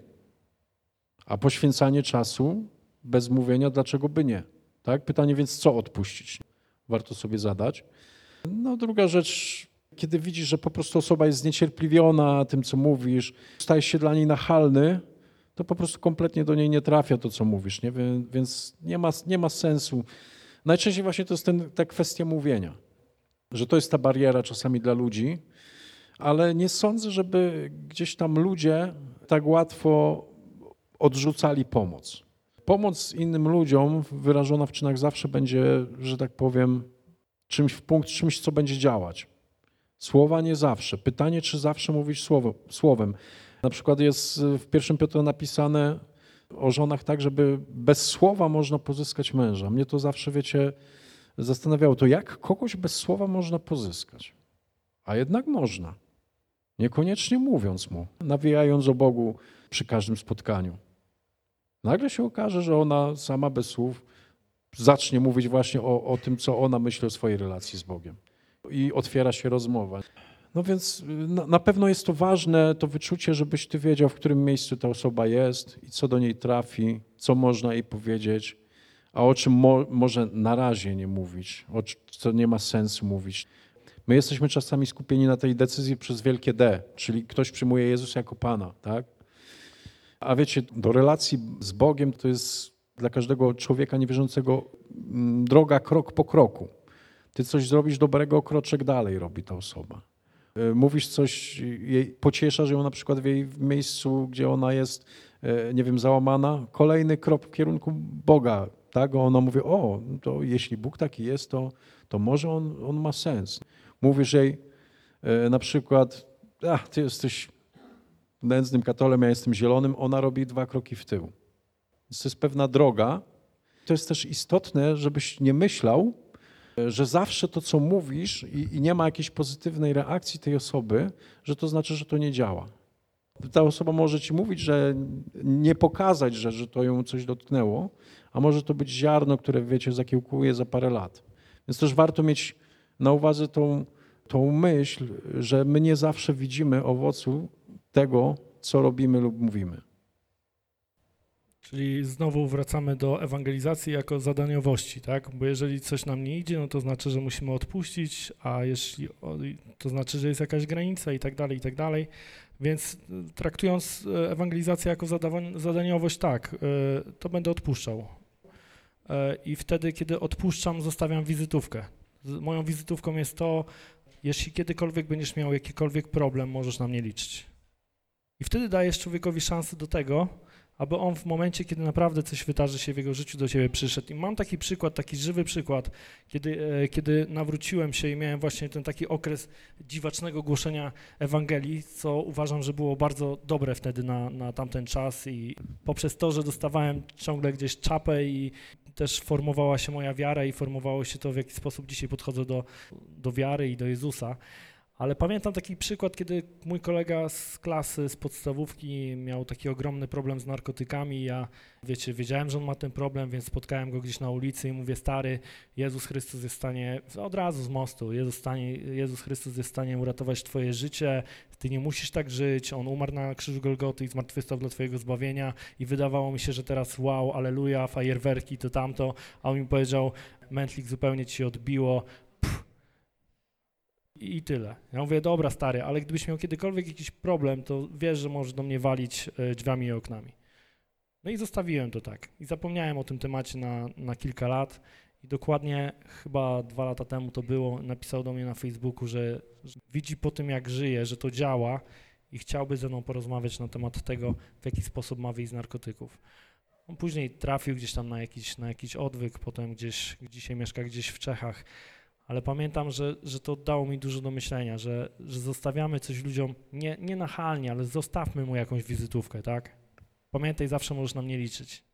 a poświęcanie czasu bez mówienia, dlaczego by nie? Tak? Pytanie więc, co odpuścić? Warto sobie zadać. No druga rzecz, kiedy widzisz, że po prostu osoba jest zniecierpliwiona tym, co mówisz, stajesz się dla niej nachalny, to po prostu kompletnie do niej nie trafia to, co mówisz, nie? Więc nie ma, nie ma sensu. Najczęściej właśnie to jest ten, ta kwestia mówienia, że to jest ta bariera czasami dla ludzi, ale nie sądzę, żeby gdzieś tam ludzie tak łatwo odrzucali pomoc. Pomoc innym ludziom wyrażona w czynach zawsze będzie, że tak powiem, czymś w punkt, czymś, co będzie działać. Słowa nie zawsze. Pytanie, czy zawsze mówić słowo, słowem. Na przykład jest w pierwszym Piotra napisane o żonach tak, żeby bez słowa można pozyskać męża. Mnie to zawsze, wiecie, zastanawiało to, jak kogoś bez słowa można pozyskać. A jednak można. Niekoniecznie mówiąc mu, nawijając o Bogu przy każdym spotkaniu. Nagle się okaże, że ona sama bez słów zacznie mówić właśnie o, o tym, co ona myśli o swojej relacji z Bogiem. I otwiera się rozmowa. No więc y, na, na pewno jest to ważne, to wyczucie, żebyś ty wiedział, w którym miejscu ta osoba jest i co do niej trafi, co można jej powiedzieć, a o czym mo, może na razie nie mówić, o co nie ma sensu mówić. My jesteśmy czasami skupieni na tej decyzji przez wielkie D, czyli ktoś przyjmuje Jezusa jako Pana, tak? A wiecie, do relacji z Bogiem to jest dla każdego człowieka niewierzącego mm, droga krok po kroku. Ty coś zrobisz dobrego, kroczek dalej robi ta osoba. Y, Mówisz coś, jej pocieszasz ją na przykład w jej miejscu, gdzie ona jest, y, nie wiem, załamana. Kolejny krok w kierunku Boga, tak? Ona mówi, o, to jeśli Bóg taki jest, to, to może on, on ma sens. Mówisz jej y, na przykład, a, ty jesteś nędznym katolem, ja jestem zielonym, ona robi dwa kroki w tył. Więc to jest pewna droga. To jest też istotne, żebyś nie myślał, że zawsze to, co mówisz i, i nie ma jakiejś pozytywnej reakcji tej osoby, że to znaczy, że to nie działa. Ta osoba może ci mówić, że nie pokazać, że, że to ją coś dotknęło, a może to być ziarno, które, wiecie, zakiełkuje za parę lat. Więc też warto mieć na uwadze tą, tą myśl, że my nie zawsze widzimy owocu tego, co robimy lub mówimy. Czyli znowu wracamy do ewangelizacji jako zadaniowości, tak? Bo jeżeli coś nam nie idzie, no to znaczy, że musimy odpuścić, a jeśli to znaczy, że jest jakaś granica i tak dalej, i tak dalej. Więc y, traktując e, ewangelizację jako zadaniowość, tak, y, to będę odpuszczał. I wtedy, kiedy odpuszczam, zostawiam wizytówkę. Moją wizytówką jest to, jeśli kiedykolwiek będziesz miał jakikolwiek problem, możesz na mnie liczyć. I wtedy dajesz człowiekowi szansę do tego, aby on w momencie, kiedy naprawdę coś wydarzy się w jego życiu, do ciebie przyszedł. I mam taki przykład, taki żywy przykład, kiedy, e, kiedy nawróciłem się i miałem właśnie ten taki okres dziwacznego głoszenia Ewangelii, co uważam, że było bardzo dobre wtedy na, na tamten czas i poprzez to, że dostawałem ciągle gdzieś czapę i też formowała się moja wiara i formowało się to, w jaki sposób dzisiaj podchodzę do, do wiary i do Jezusa. Ale pamiętam taki przykład, kiedy mój kolega z klasy, z podstawówki miał taki ogromny problem z narkotykami. Ja, wiecie, wiedziałem, że on ma ten problem, więc spotkałem go gdzieś na ulicy i mówię, stary, Jezus Chrystus jest w stanie, od razu z mostu, Jezus, stanie, Jezus Chrystus jest w stanie uratować twoje życie, ty nie musisz tak żyć, On umarł na krzyżu Golgoty i zmartwychwstał dla twojego zbawienia i wydawało mi się, że teraz wow, aleluja, fajerwerki, to tamto, a on mi powiedział, mętlik zupełnie ci odbiło, i tyle. Ja mówię, dobra stary, ale gdybyś miał kiedykolwiek jakiś problem, to wiesz, że możesz do mnie walić e, drzwiami i oknami. No i zostawiłem to tak. I zapomniałem o tym temacie na, na kilka lat. I dokładnie chyba dwa lata temu to było, napisał do mnie na Facebooku, że, że widzi po tym, jak żyje, że to działa i chciałby ze mną porozmawiać na temat tego, w jaki sposób ma wyjść z narkotyków. On później trafił gdzieś tam na jakiś, na jakiś odwyk, potem gdzieś, dzisiaj mieszka gdzieś w Czechach, ale pamiętam, że, że to dało mi dużo do myślenia, że, że zostawiamy coś ludziom nie, nie nachalnie, ale zostawmy mu jakąś wizytówkę, tak? Pamiętaj, zawsze możesz na mnie liczyć.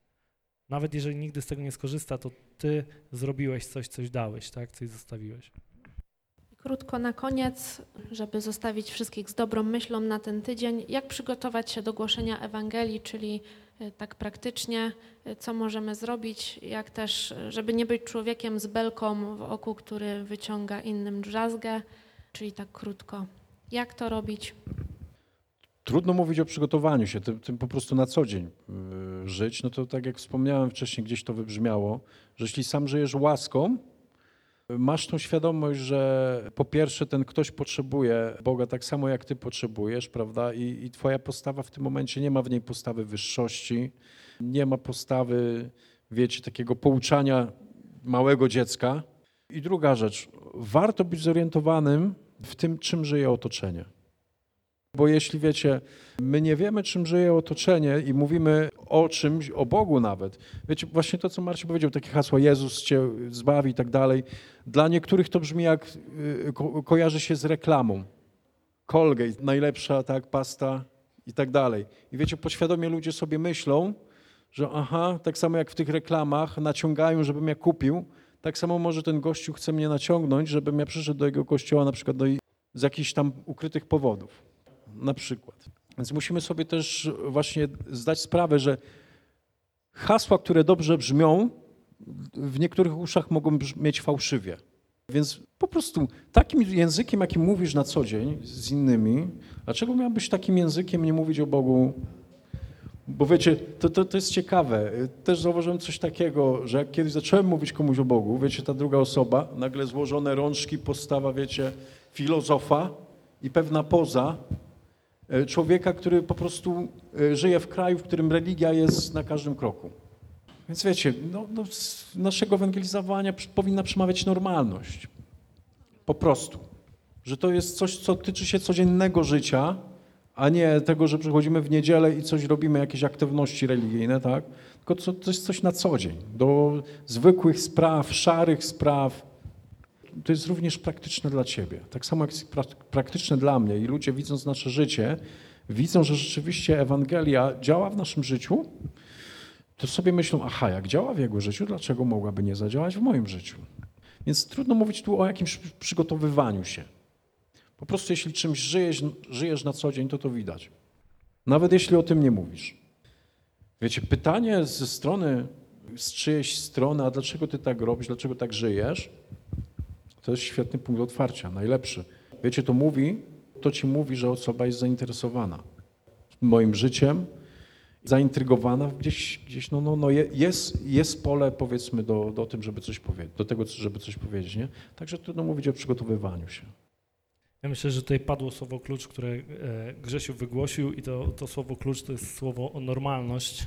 Nawet jeżeli nigdy z tego nie skorzysta, to ty zrobiłeś coś, coś dałeś, tak? Coś zostawiłeś. Krótko na koniec, żeby zostawić wszystkich z dobrą myślą na ten tydzień, jak przygotować się do głoszenia Ewangelii, czyli tak praktycznie, y, co możemy zrobić, jak też, y, żeby nie być człowiekiem z belką w oku, który wyciąga innym drzazgę, czyli tak krótko. Jak to robić? Trudno mówić o przygotowaniu się, tym, tym po prostu na co dzień żyć. No to tak jak wspomniałem wcześniej, gdzieś to wybrzmiało, że jeśli sam żyjesz łaską, masz tą świadomość, że po pierwsze ten ktoś potrzebuje Boga tak samo jak ty potrzebujesz, prawda? I, I twoja postawa w tym momencie nie ma w niej postawy wyższości, nie ma postawy, wiecie, takiego pouczania małego dziecka. I druga rzecz, warto być zorientowanym w tym, czym żyje otoczenie. Bo jeśli wiecie, my nie wiemy, czym żyje otoczenie i mówimy o czymś, o Bogu nawet. Wiecie, właśnie to, co Marcin powiedział, takie hasła Jezus cię zbawi i tak dalej. Dla niektórych to brzmi jak, y, ko kojarzy się z reklamą. Colgate, najlepsza tak, pasta i tak dalej. I wiecie, podświadomie ludzie sobie myślą, że aha, tak samo jak w tych reklamach naciągają, żebym ja kupił, tak samo może ten gościu chce mnie naciągnąć, żebym ja przyszedł do jego kościoła na przykład do, z jakichś tam ukrytych powodów na przykład. Więc musimy sobie też właśnie zdać sprawę, że hasła, które dobrze brzmią, w niektórych uszach mogą brzmieć fałszywie. Więc po prostu takim językiem, jakim mówisz na co dzień z innymi, dlaczego miałbyś takim językiem nie mówić o Bogu? Bo wiecie, to, to, to jest ciekawe. Też zauważyłem coś takiego, że jak kiedyś zacząłem mówić komuś o Bogu, wiecie, ta druga osoba, nagle złożone rączki, postawa, wiecie, filozofa i pewna poza człowieka, który po prostu e, żyje w kraju, w którym religia jest na każdym kroku. Więc wiecie, no, no, z naszego ewangelizowania powinna przemawiać normalność. Po prostu. Że to jest coś, co tyczy się codziennego życia, a nie tego, że przychodzimy w niedzielę i coś robimy, jakieś aktywności religijne, tak? Tylko co, to jest coś na co dzień. Do zwykłych spraw, szarych spraw. To jest również praktyczne dla ciebie. Tak samo jak jest pra- praktyczne dla mnie. I ludzie widząc nasze życie, widzą, że rzeczywiście Ewangelia działa w naszym życiu, to sobie myślą, aha, jak działa w jego życiu, dlaczego mogłaby nie zadziałać w moim życiu? Więc trudno mówić tu o jakimś przygotowywaniu się. Po prostu jeśli czymś żyjesz, żyjesz na co dzień, to to widać. Nawet jeśli o tym nie mówisz. Wiecie, pytanie ze strony, z czyjejś strony, a dlaczego ty tak robisz, dlaczego tak żyjesz, to jest świetny punkt otwarcia, najlepszy. Wiecie, to mówi, to ci mówi, że osoba jest zainteresowana moim życiem, zaintrygowana gdzieś, gdzieś no, no, no je- jest, jest pole powiedzmy do, do tym, żeby coś powiedzieć, do tego, żeby coś powiedzieć, nie? Także trudno mówić o przygotowywaniu się. Ja myślę, że tutaj padło słowo klucz, które e, Grzesiu wygłosił i to, to słowo klucz to jest słowo normalność.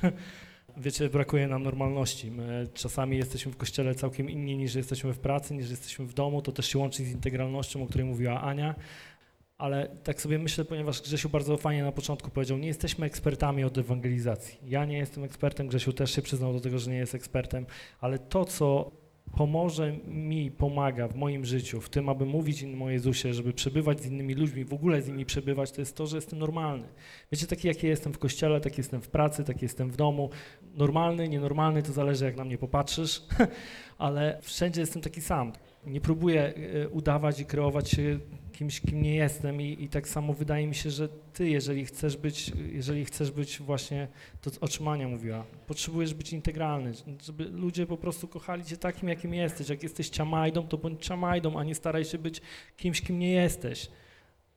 Wiecie, brakuje nam normalności. My czasami jesteśmy w kościele całkiem inni niż jesteśmy w pracy, niż jesteśmy w domu. To też się łączy z integralnością, o której mówiła Ania. Ale tak sobie myślę, ponieważ Grzesiu bardzo fajnie na początku powiedział, nie jesteśmy ekspertami od ewangelizacji. Ja nie jestem ekspertem, Grzesiu też się przyznał do tego, że nie jest ekspertem, ale to, co pomoże mi, pomaga w moim życiu, w tym, aby mówić innym o Jezusie, żeby przebywać z innymi ludźmi, w ogóle z nimi przebywać, to jest to, że jestem normalny. Wiecie, taki jaki jestem w kościele, taki jestem w pracy, taki jestem w domu. Normalny, nienormalny, to zależy jak na mnie popatrzysz, ale wszędzie jestem taki sam. Nie próbuję e, udawać i kreować się kimś, kim nie jestem i, i tak samo wydaje mi się, że ty, jeżeli chcesz być, jeżeli chcesz być właśnie, to o czym Ania mówiła, potrzebujesz być integralny, żeby ludzie po prostu kochali cię takim, jakim jesteś. Jak jesteś ciamajdą, to bądź ciamajdą, a nie staraj się być kimś, kim nie jesteś.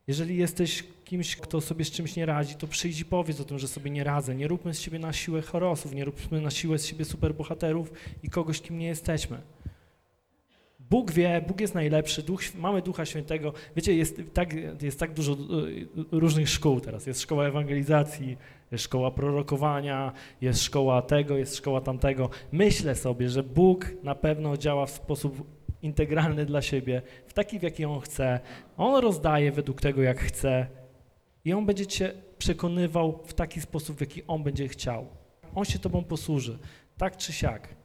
Jeżeli jesteś kimś, kto sobie z czymś nie radzi, to przyjdź i powiedz o tym, że sobie nie radzę. Nie róbmy z siebie na siłę chorosów, nie róbmy na siłę z siebie superbohaterów i kogoś, kim nie jesteśmy. Bóg wie, Bóg jest najlepszy, Duch, mamy Ducha Świętego. Wiecie, jest tak, jest tak dużo y, różnych szkół teraz. Jest szkoła ewangelizacji, jest szkoła prorokowania, jest szkoła tego, jest szkoła tamtego. Myślę sobie, że Bóg na pewno działa w sposób integralny dla siebie, w taki, w jaki On chce. On rozdaje według tego, jak chce i On będzie cię przekonywał w taki sposób, w jaki On będzie chciał. On się tobą posłuży, tak czy siak.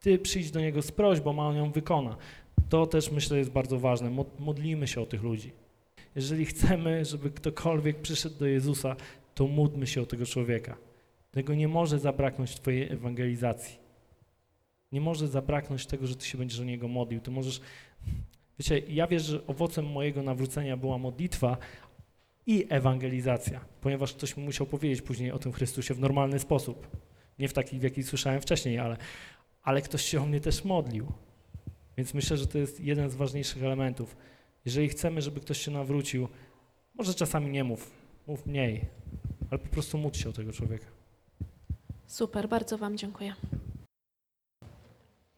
Ty przyjdź do Niego z prośbą, a On ją wykona. To też myślę jest bardzo ważne. Mo- Modlimy się o tych ludzi. Jeżeli chcemy, żeby ktokolwiek przyszedł do Jezusa, to módlmy się o tego człowieka. Tego nie może zabraknąć w Twojej ewangelizacji. Nie może zabraknąć tego, że Ty się będziesz o Niego modlił. Ty możesz... Wiecie, ja wierzę, że owocem mojego nawrócenia była modlitwa i ewangelizacja, ponieważ ktoś mi musiał powiedzieć później o tym Chrystusie w normalny sposób. Nie w taki, w jaki słyszałem wcześniej, ale, ale ktoś się o mnie też modlił. Więc myślę, że to jest jeden z ważniejszych elementów. Jeżeli chcemy, żeby ktoś się nawrócił, może czasami nie mów, mów mniej, ale po prostu módl się o tego człowieka. Super, bardzo Wam dziękuję.